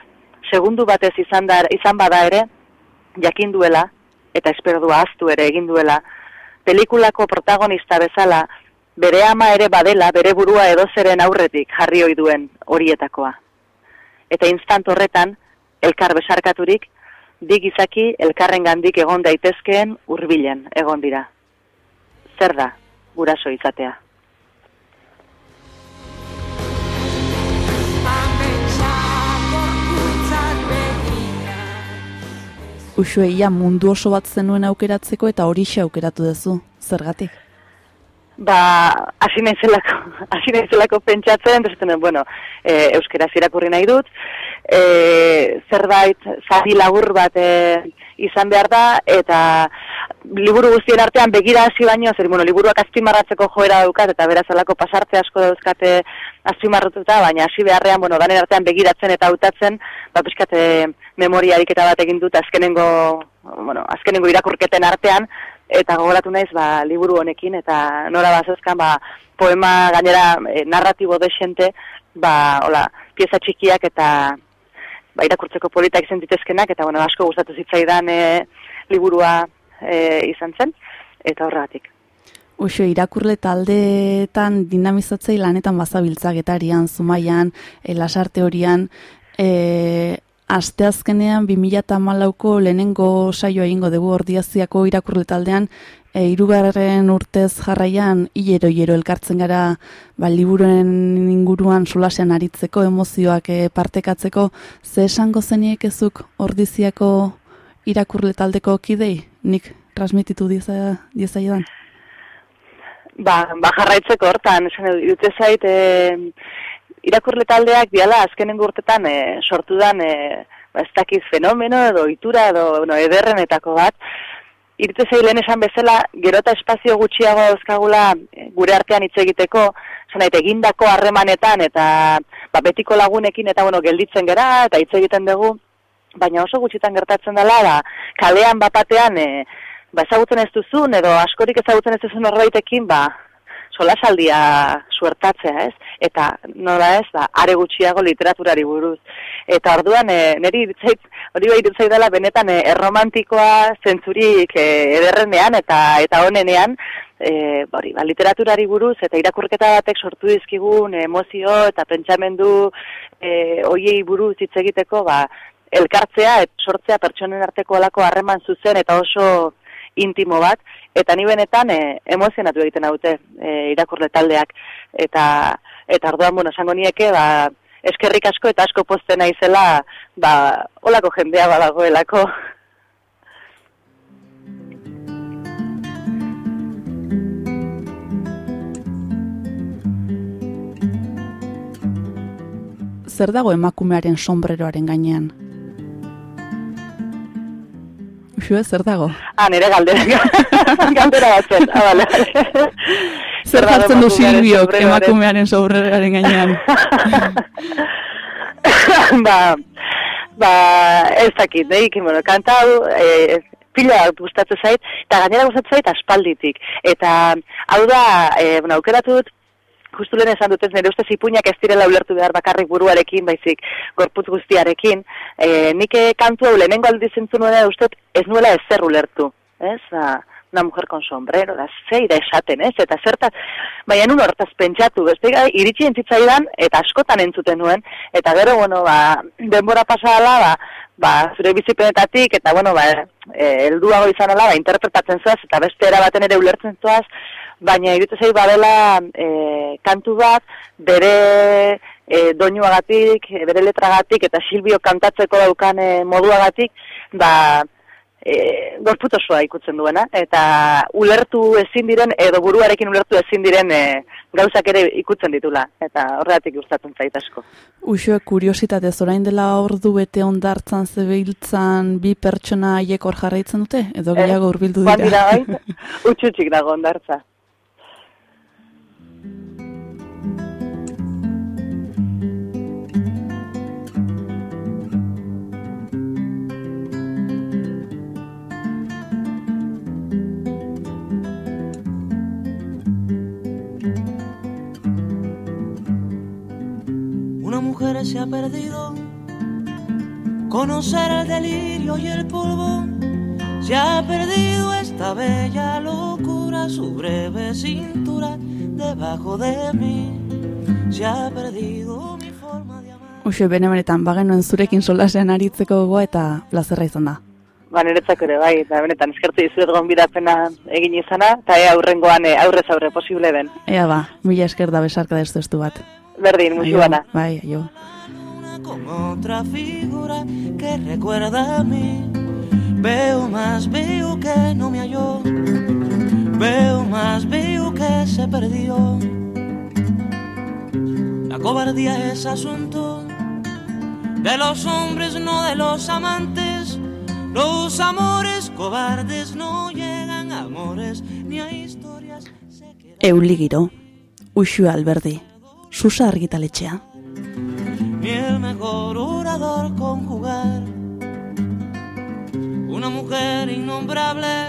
segundu batez izan, da, izan bada ere, jakin duela, eta esperdua aztu ere egin duela, pelikulako protagonista bezala, bere ama ere badela, bere burua edozeren aurretik jarri ohi duen horietakoa. Eta instant horretan, elkar besarkaturik, bi gizaki elkarren gandik egon daitezkeen hurbilen egon dira. Zer da, guraso izatea. Usue, ia mundu oso bat zenuen aukeratzeko eta horixe aukeratu duzu. Zergatik? Ba, hasi naizelako, <laughs> hasi naizelako pentsatzen, desaten, bueno, e, euskeraz irakurri nahi dut, e, zerbait zari lagur bat e, izan behar da, eta liburu guztien artean begira hasi baino, zer, bueno, liburuak azpimarratzeko joera daukat, eta berazalako pasarte asko dauzkate azpimarratuta, baina hasi beharrean, bueno, danen artean begiratzen eta hautatzen, ba, pixkate memoria ariketa bat egin dut azkenengo, bueno, azkenengo irakurketen artean, eta gogoratu naiz ba, liburu honekin, eta nora bazezkan ba, poema gainera e, narratibo desente, ba, hola, pieza txikiak eta ba, irakurtzeko politak izan ditezkenak, eta bueno, asko gustatu zitzaidan e, liburua e, izan zen, eta horregatik. Uxo, irakurle taldeetan dinamizatzei lanetan bazabiltza getarian, zumaian, lasarte horian, e, asteazkenean 2008ko lehenengo saioa egingo dugu ordiaziako irakurle taldean, e, irugarren urtez jarraian hilero hilero elkartzen gara ba, liburuen inguruan solasean aritzeko, emozioak e, partekatzeko, ze esango zeniek ezuk ordiziako irakurle taldeko kidei, nik transmititu dieza, diezaiedan? Ba, ba jarraitzeko hortan, esan dute zait, e, irakurle taldeak biala azkenengo urtetan e, sortu dan, e, ez dakiz fenomeno edo itura edo no, ederrenetako bat, Irte lehen esan bezala, gero eta espazio gutxiago dauzkagula e, gure artean hitz egiteko, zanait, egindako harremanetan eta ba, betiko lagunekin eta bueno, gelditzen gera eta hitz egiten dugu, baina oso gutxitan gertatzen dela, ba, kalean bapatean, e, ba, ezagutzen ez duzun edo askorik ezagutzen ez duzun horreitekin, ba, solasaldia suertatzea, ez? Eta nola ez, ba, are gutxiago literaturari buruz. Eta orduan, e, niri iritzait, hori bai iritzait dela benetan e, erromantikoa zentzurik e, ederrenean eta eta honenean, e, hori, ba, literaturari buruz eta irakurketa batek sortu dizkigun emozio eta pentsamendu e, oiei buruz hitz egiteko, ba, elkartzea, et sortzea pertsonen arteko alako harreman zuzen eta oso intimo bat, eta ni benetan e, emozionatu egiten haute e, irakurle taldeak, eta eta orduan, bueno, esango nieke, ba, eskerrik asko eta asko posten naizela, ba, olako jendea badagoelako. Zer dago emakumearen sombreroaren gainean? Uxue, zer dago? Ah, nire galdera. <laughs> galdera batzen. Ah, vale. <laughs> Zer jartzen du Silbiok emakumearen sobreraren gainean? <laughs> ba, ba, ez dakit, neik, bueno, kanta hau, e, pila gustatzen zait, eta gainera gustatzen zait aspalditik. Eta hau da, e, bueno, aukeratu dut, justu lehen esan dutez, nire ustez ipuñak ez direla ulertu behar bakarrik buruarekin, baizik gorputz guztiarekin. E, nik kantu hau lehenengo aldi zentzu nuena uste ez nuela ezer ulertu. Ez? A, una mujer con sombrero, da zeira esaten, ez? Eta zerta, baina nun hortaz pentsatu, beste gai, iritsi entzitzaidan, eta askotan entzuten nuen, eta gero, bueno, ba, denbora pasala, ba, ba, zure bizipenetatik, eta, bueno, ba, e, elduago izan ala, ba, interpretatzen zuaz, eta beste erabaten ere ulertzen zuaz, baina irutu zei badela e, kantu bat, bere e, doinuagatik, bere letragatik, eta Silbio kantatzeko daukan e, moduagatik, ba, e, gorput osoa ikutzen duena, eta ulertu ezin diren, edo buruarekin ulertu ezin diren e, gauzak ere ikutzen ditula, eta horregatik gustatzen zait asko. Uxo, kuriositate, zorain dela ordu bete ondartzan zebiltzan bi pertsona haiek hor jarraitzen dute, edo eh, gehiago urbildu dira? Bandira, bai, <laughs> utxutxik dago ondartza. Mujer se ha perdido. Conocer el delirio y el polvo. Se ha perdido esta bella locura, su breve cintura debajo de mí. Se ha perdido mi forma de amar. Uxe, bene benetan, bagenuen zurekin solasean aritzeko gogoa eta plazerra izan da. Ba, niretzak ere, bai, eta benetan, eskertu dizuet gonbidapena egin izana, eta ea aurrengoan e, aurrez aurre posible den. Ea ba, mila esker da besarka destu bat. Berdin, musu bana. Bai, aio. Con otra figura que recuerda a mí. Veo más, veo que no me halló. Veo más, veo que se perdió. La cobardía es asunto de los hombres, no de los amantes. Los amores cobardes no llegan a amores ni a historias. Euligiro, Uxu Alberdi susa argitaletxea. Ni el mejor orador conjugar Una mujer innombrable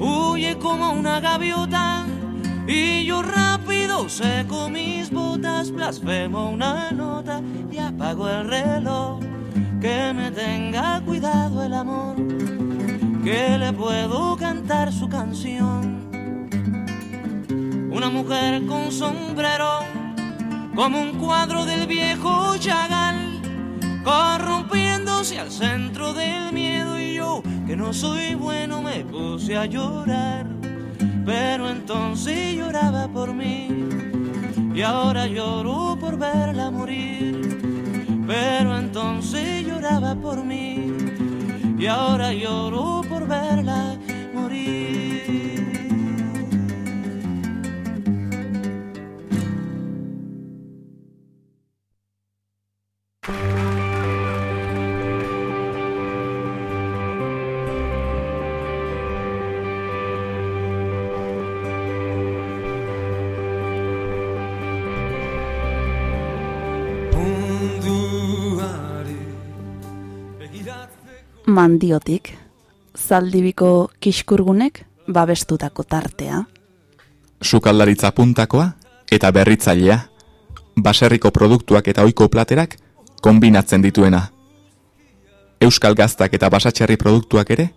Huye como una gaviota Y yo rápido seco mis botas Blasfemo una nota y apago el reloj. Que me tenga cuidado el amor Que le puedo cantar su canción. Una mujer con sombrero, como un cuadro del viejo Chagall, corrompiéndose al centro del miedo y yo, que no soy bueno, me puse a llorar, pero entonces lloraba por mí y ahora lloro por verla morir, pero entonces lloraba por mí y ahora lloro por verla morir. Mandiotik, zaldibiko kiskurgunek babestutako tartea. Sukaldaritza puntakoa eta berritzailea, baserriko produktuak eta oiko platerak kombinatzen dituena. Euskal gaztak eta basatxarri produktuak ere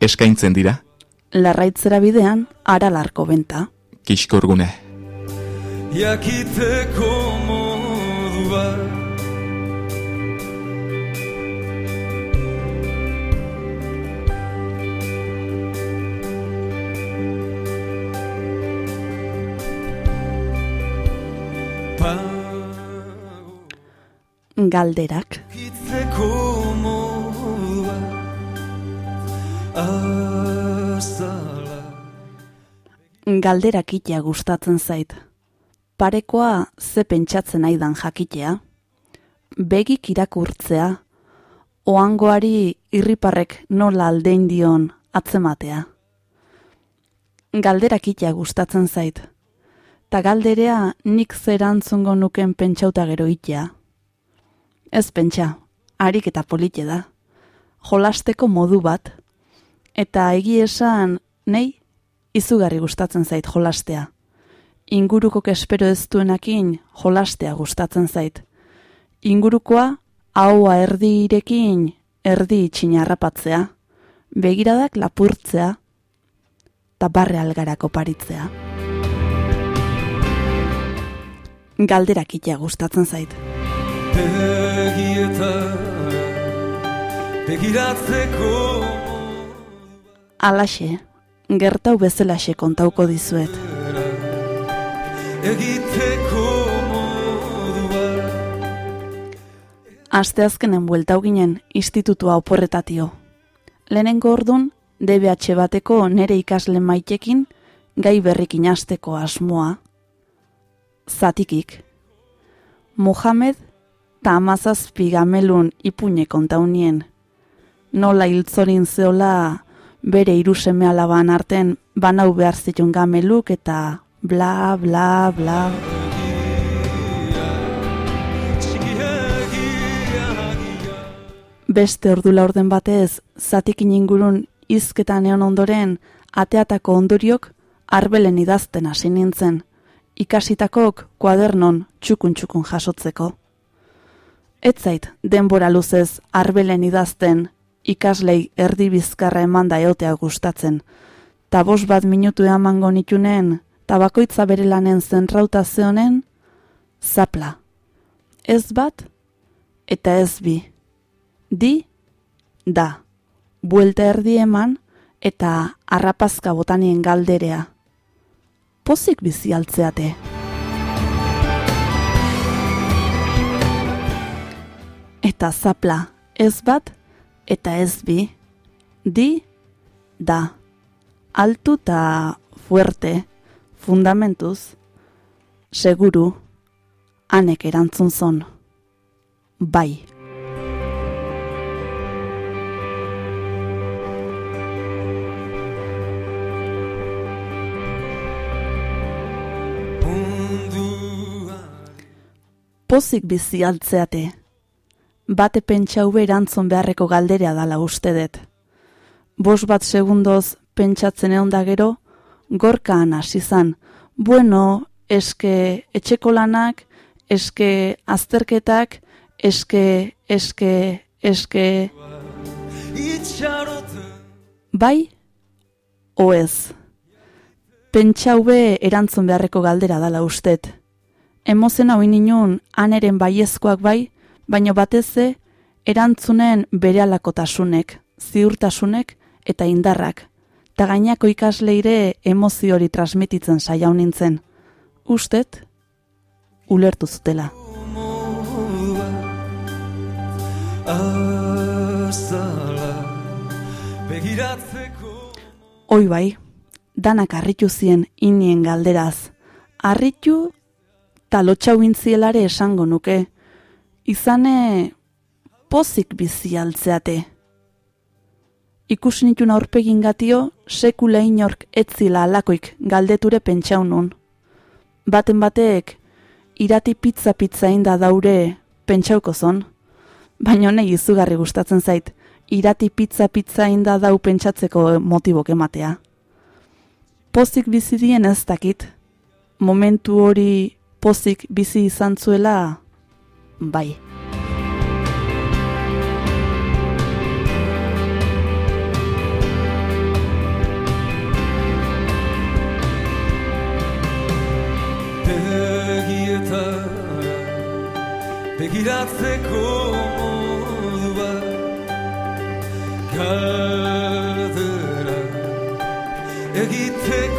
eskaintzen dira. Larraitzera bidean, aralarko benta. Kiskurgune. Jakiteko modu bat galderak. Galderak itea gustatzen zait. Parekoa ze pentsatzen aidan jakitea. Begik irakurtzea. Oangoari irriparrek nola aldein dion atzematea. galderak itea gustatzen zait. Ta galderea nik zerantzungo nuken pentsauta gero itea. Ez pentsa, harik eta polite da. Jolasteko modu bat. Eta egi esan, nei, izugarri gustatzen zait jolastea. Inguruko espero ez duenakin jolastea gustatzen zait. Ingurukoa, haua erdi irekin, erdi itxina harrapatzea. Begiradak lapurtzea, eta barre algarako paritzea. Galderak itea gustatzen zait. Begiratzeko Alaxe, gertau bezalaxe kontauko dizuet. egiteko modua Asteazkenen bueltau ginen institutua oporretatio. Lehenengo ordun DBH bateko nere ikasle maitekin gai berrikin hasteko asmoa. Zatikik. Mohamed ta amazazpi gamelun ipuñe kontaunien. Nola hiltzorin zeola bere iruseme alaban arten banau behar zitun gameluk eta bla bla bla. Beste ordula orden batez, zatikin ingurun izketan egon ondoren, ateatako ondoriok arbelen idazten hasi nintzen, ikasitakok kuadernon txukun-txukun jasotzeko. Ez zait, denbora luzez arbelen idazten, ikaslei erdi bizkarra emanda eotea gustatzen, ta bos bat minutu emango nitunen, ta bakoitza bere lanen zentrauta zeonen, zapla. Ez bat, eta ez bi. Di, da. Buelta erdi eman, eta arrapazka botanien galderea. Pozik bizi altzeate. Eta zapla, ez bat, eta ez bi. Di, da. Altu eta fuerte, fundamentuz, seguru, anek erantzun zon. Bai. Pozik bizi altzeate. Bate pentsau erantzun beharreko galderea dala uste dut. Bos bat segundoz pentsatzen egon da gero, gorkaan hasi zan. Bueno, eske etxeko lanak, eske azterketak, eske, eske, eske, bai o ez. Pentsaube erantzun beharreko galdera dala ustet. Emozen hau ininun aneren baiezkoak bai, baino batez ze erantzunen berealakotasunek, ziurtasunek eta indarrak. Ta gainako ikasleire emozio hori transmititzen saiau nintzen. Ustet, ulertu zutela. Hoi bai, danak harritu zien inien galderaz. Harritu talotxau intzielare esango nuke. Izane pozik bizi altzeate. Ikusi nitun aurpegin gatio, sekula inork etzila alakoik galdeture pentsaun nun. Baten batek, irati pizza pizza inda daure pentsauko zon. Baina honei izugarri gustatzen zait, irati pizza pizza inda dau pentsatzeko motibok ematea. Pozik bizi dien ez dakit. Momentu hori pozik bizi izan zuela, bai. begietara begiratzeko modua galdera egiteko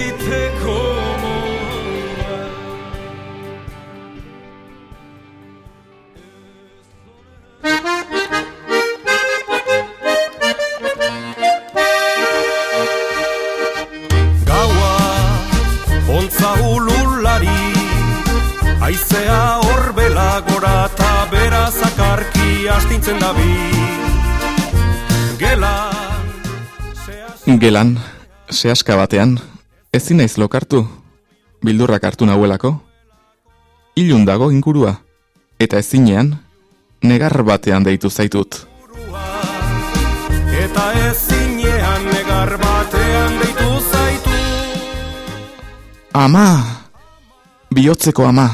segitzeko Gaua, ontza ululari Aizea horbela gora eta dabi Gelan Gelan, batean, ezin naiz lokartu, bildurrak hartu nahuelako. Ilun dago ingurua, eta ezinean, negar batean deitu zaitut. Eta ezinean negar batean deitu zaitu Ama! Bihotzeko ama,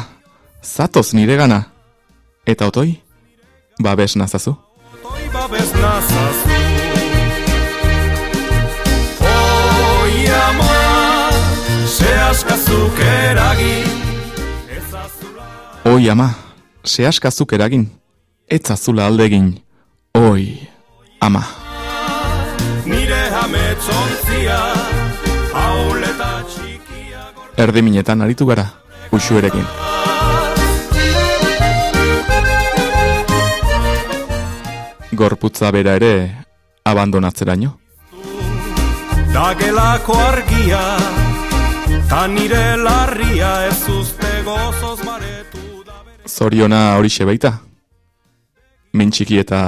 zatoz nire gana. Eta otoi, babes nazazu. Toi babes nazazu Sehaskazuk eragin Oi ama, sehaskazuk eragin, etzazula aldegin. Oi, ama. Nire ametsontzia Hauleta txikia Erdiminetan aritu gara, uxuerekin. Gorputza bera ere abandonatzeraino. Dagelako argia Ta nire larria ez uste gozoz maretu da bere Zoriona horixe baita. Min txiki eta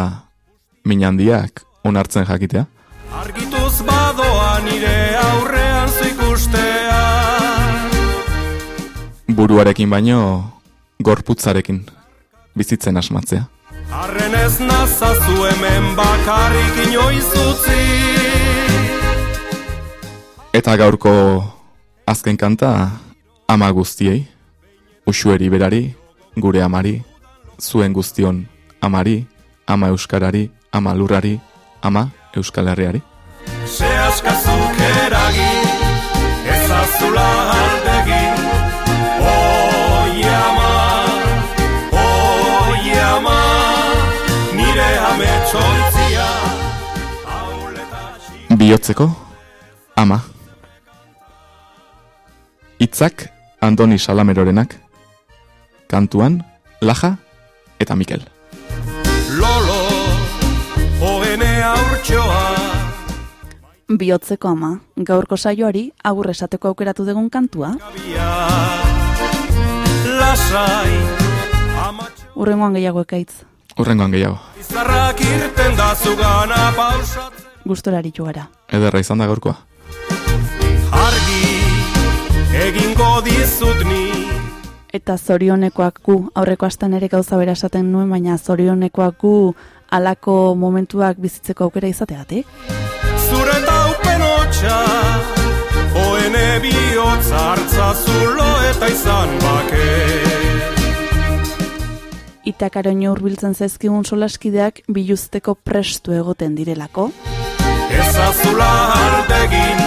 min handiak onartzen jakitea. Argituz badoa nire aurrean zu ikustea Buruarekin baino gorputzarekin bizitzen asmatzea. Arren ez nazazu hemen bakarrik inoiz utzi Eta gaurko azken kanta ama guztiei, usueri berari, gure amari, zuen guztion amari, ama euskarari, ama lurrari, ama euskal herriari. Sehaskazuk eragin ezazula aldegin Oi ama, oi ama Nire txik Bihotzeko, ama. Itzak Andoni Salamerorenak, kantuan Laja eta Mikel. Lolo, oene aurtsoa Bihotzeko ama, gaurko saioari agur esateko aukeratu dugun kantua, lasai urrengoan gehiago ekaitz, Urrengoan gehiago. izarrak irten da zugana pausatzen gustora aritu gara. Ederra izan da gaurkoa. Egingo dizut ni Eta zorionekoak gu, aurreko astan ere gauza bera esaten nuen, baina zorionekoak gu alako momentuak bizitzeko aukera izateatik. Zure taupen hotxa Oene bihotz hartza zulo eta izan bake Itakaroino hurbiltzen zaizkigun solaskideak biluzteko prestu egoten direlako. Ezazula aldegin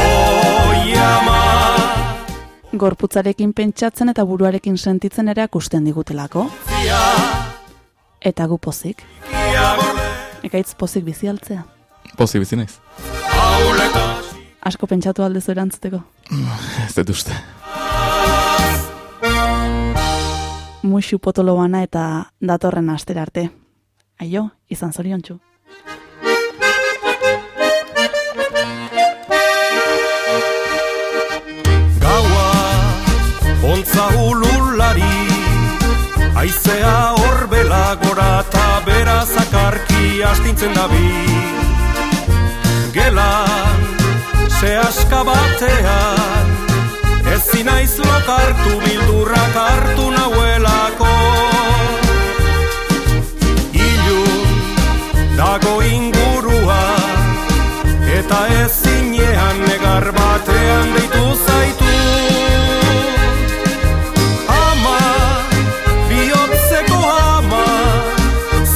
Oi ama Gorputzarekin pentsatzen eta buruarekin sentitzen ere akusten digutelako. Eta gu pozik. Ekaitz pozik bizi altzea. Pozi bizi naiz. Asko pentsatu aldezu erantzuteko. Ez dut uste. Muxu potolo bana eta datorren astera arte. Aio, izan zoriontsu. Ontza ululari Aizea horbela gora eta bera zakarki astintzen dabi Gelan, sehaska batean Ezin naiz lokartu bildurrak hartu nauelako. Ilun dago ingurua Eta ezinean negar batean deitu zaitu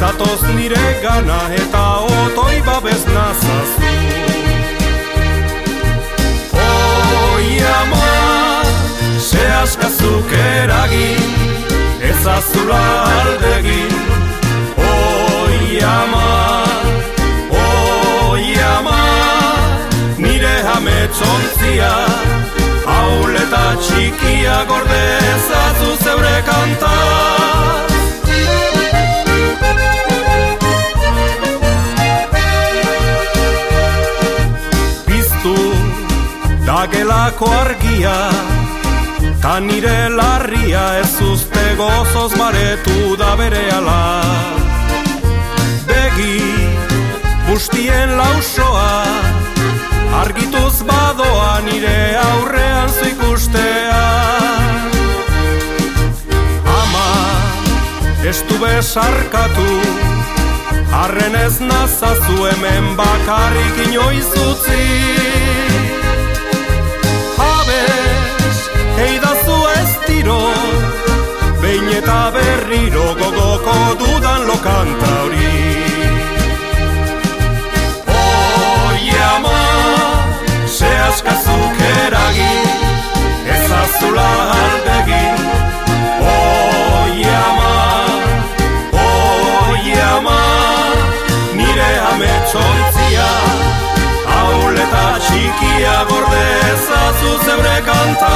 Zatoz nire gana eta otoi babes nazazu. Oi ama, sehaskazuk eragin Ezazula aldegin Oi ama, oi ama Nire ametsontzia Hauleta txikia gorde ezazu zeure kanta dagelako argia Ta nire larria ez uste gozoz maretu da bere ala. Argi bustien lausoa Argituz badoa nire aurrean zu ikustea Ama ez du besarkatu Arren ez nazazu hemen bakarrik inoiz utzi eidazu ez tiro Behin eta berriro gogoko dudan lokanta hori. Oi ama, ze askazuk eragin Ez azula aldegin txikia gorde ezazu zebre kanta.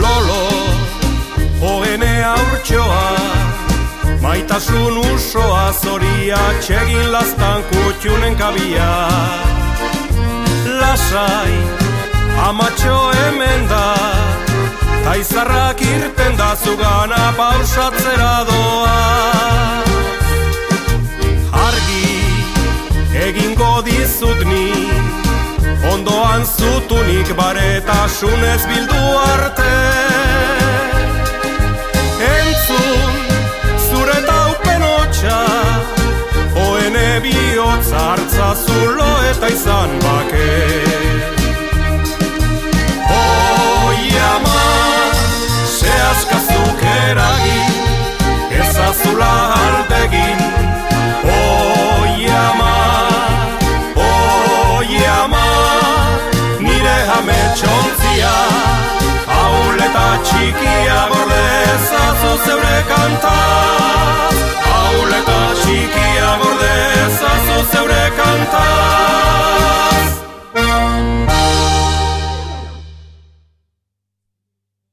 Lolo, ohene aurtsoa Maitasun usoa zoria txegin lastan kutxunen kabia. Lasai, amatxo hemen da Aizarrak irten da zugana pausatzera doa. Argi egingo dizut ni Ondoan zutunik bareta sunez bildu arte. Entzun zure taupen hotxa Oene bihotz hartza zulo eta izan bakez eragin, ezazula albegin, oi ama, oi ama, nire jame txontzia, haul eta txikia gorde ezazu zeure kanta, haul eta txikia gorde ezazu zeure kanta.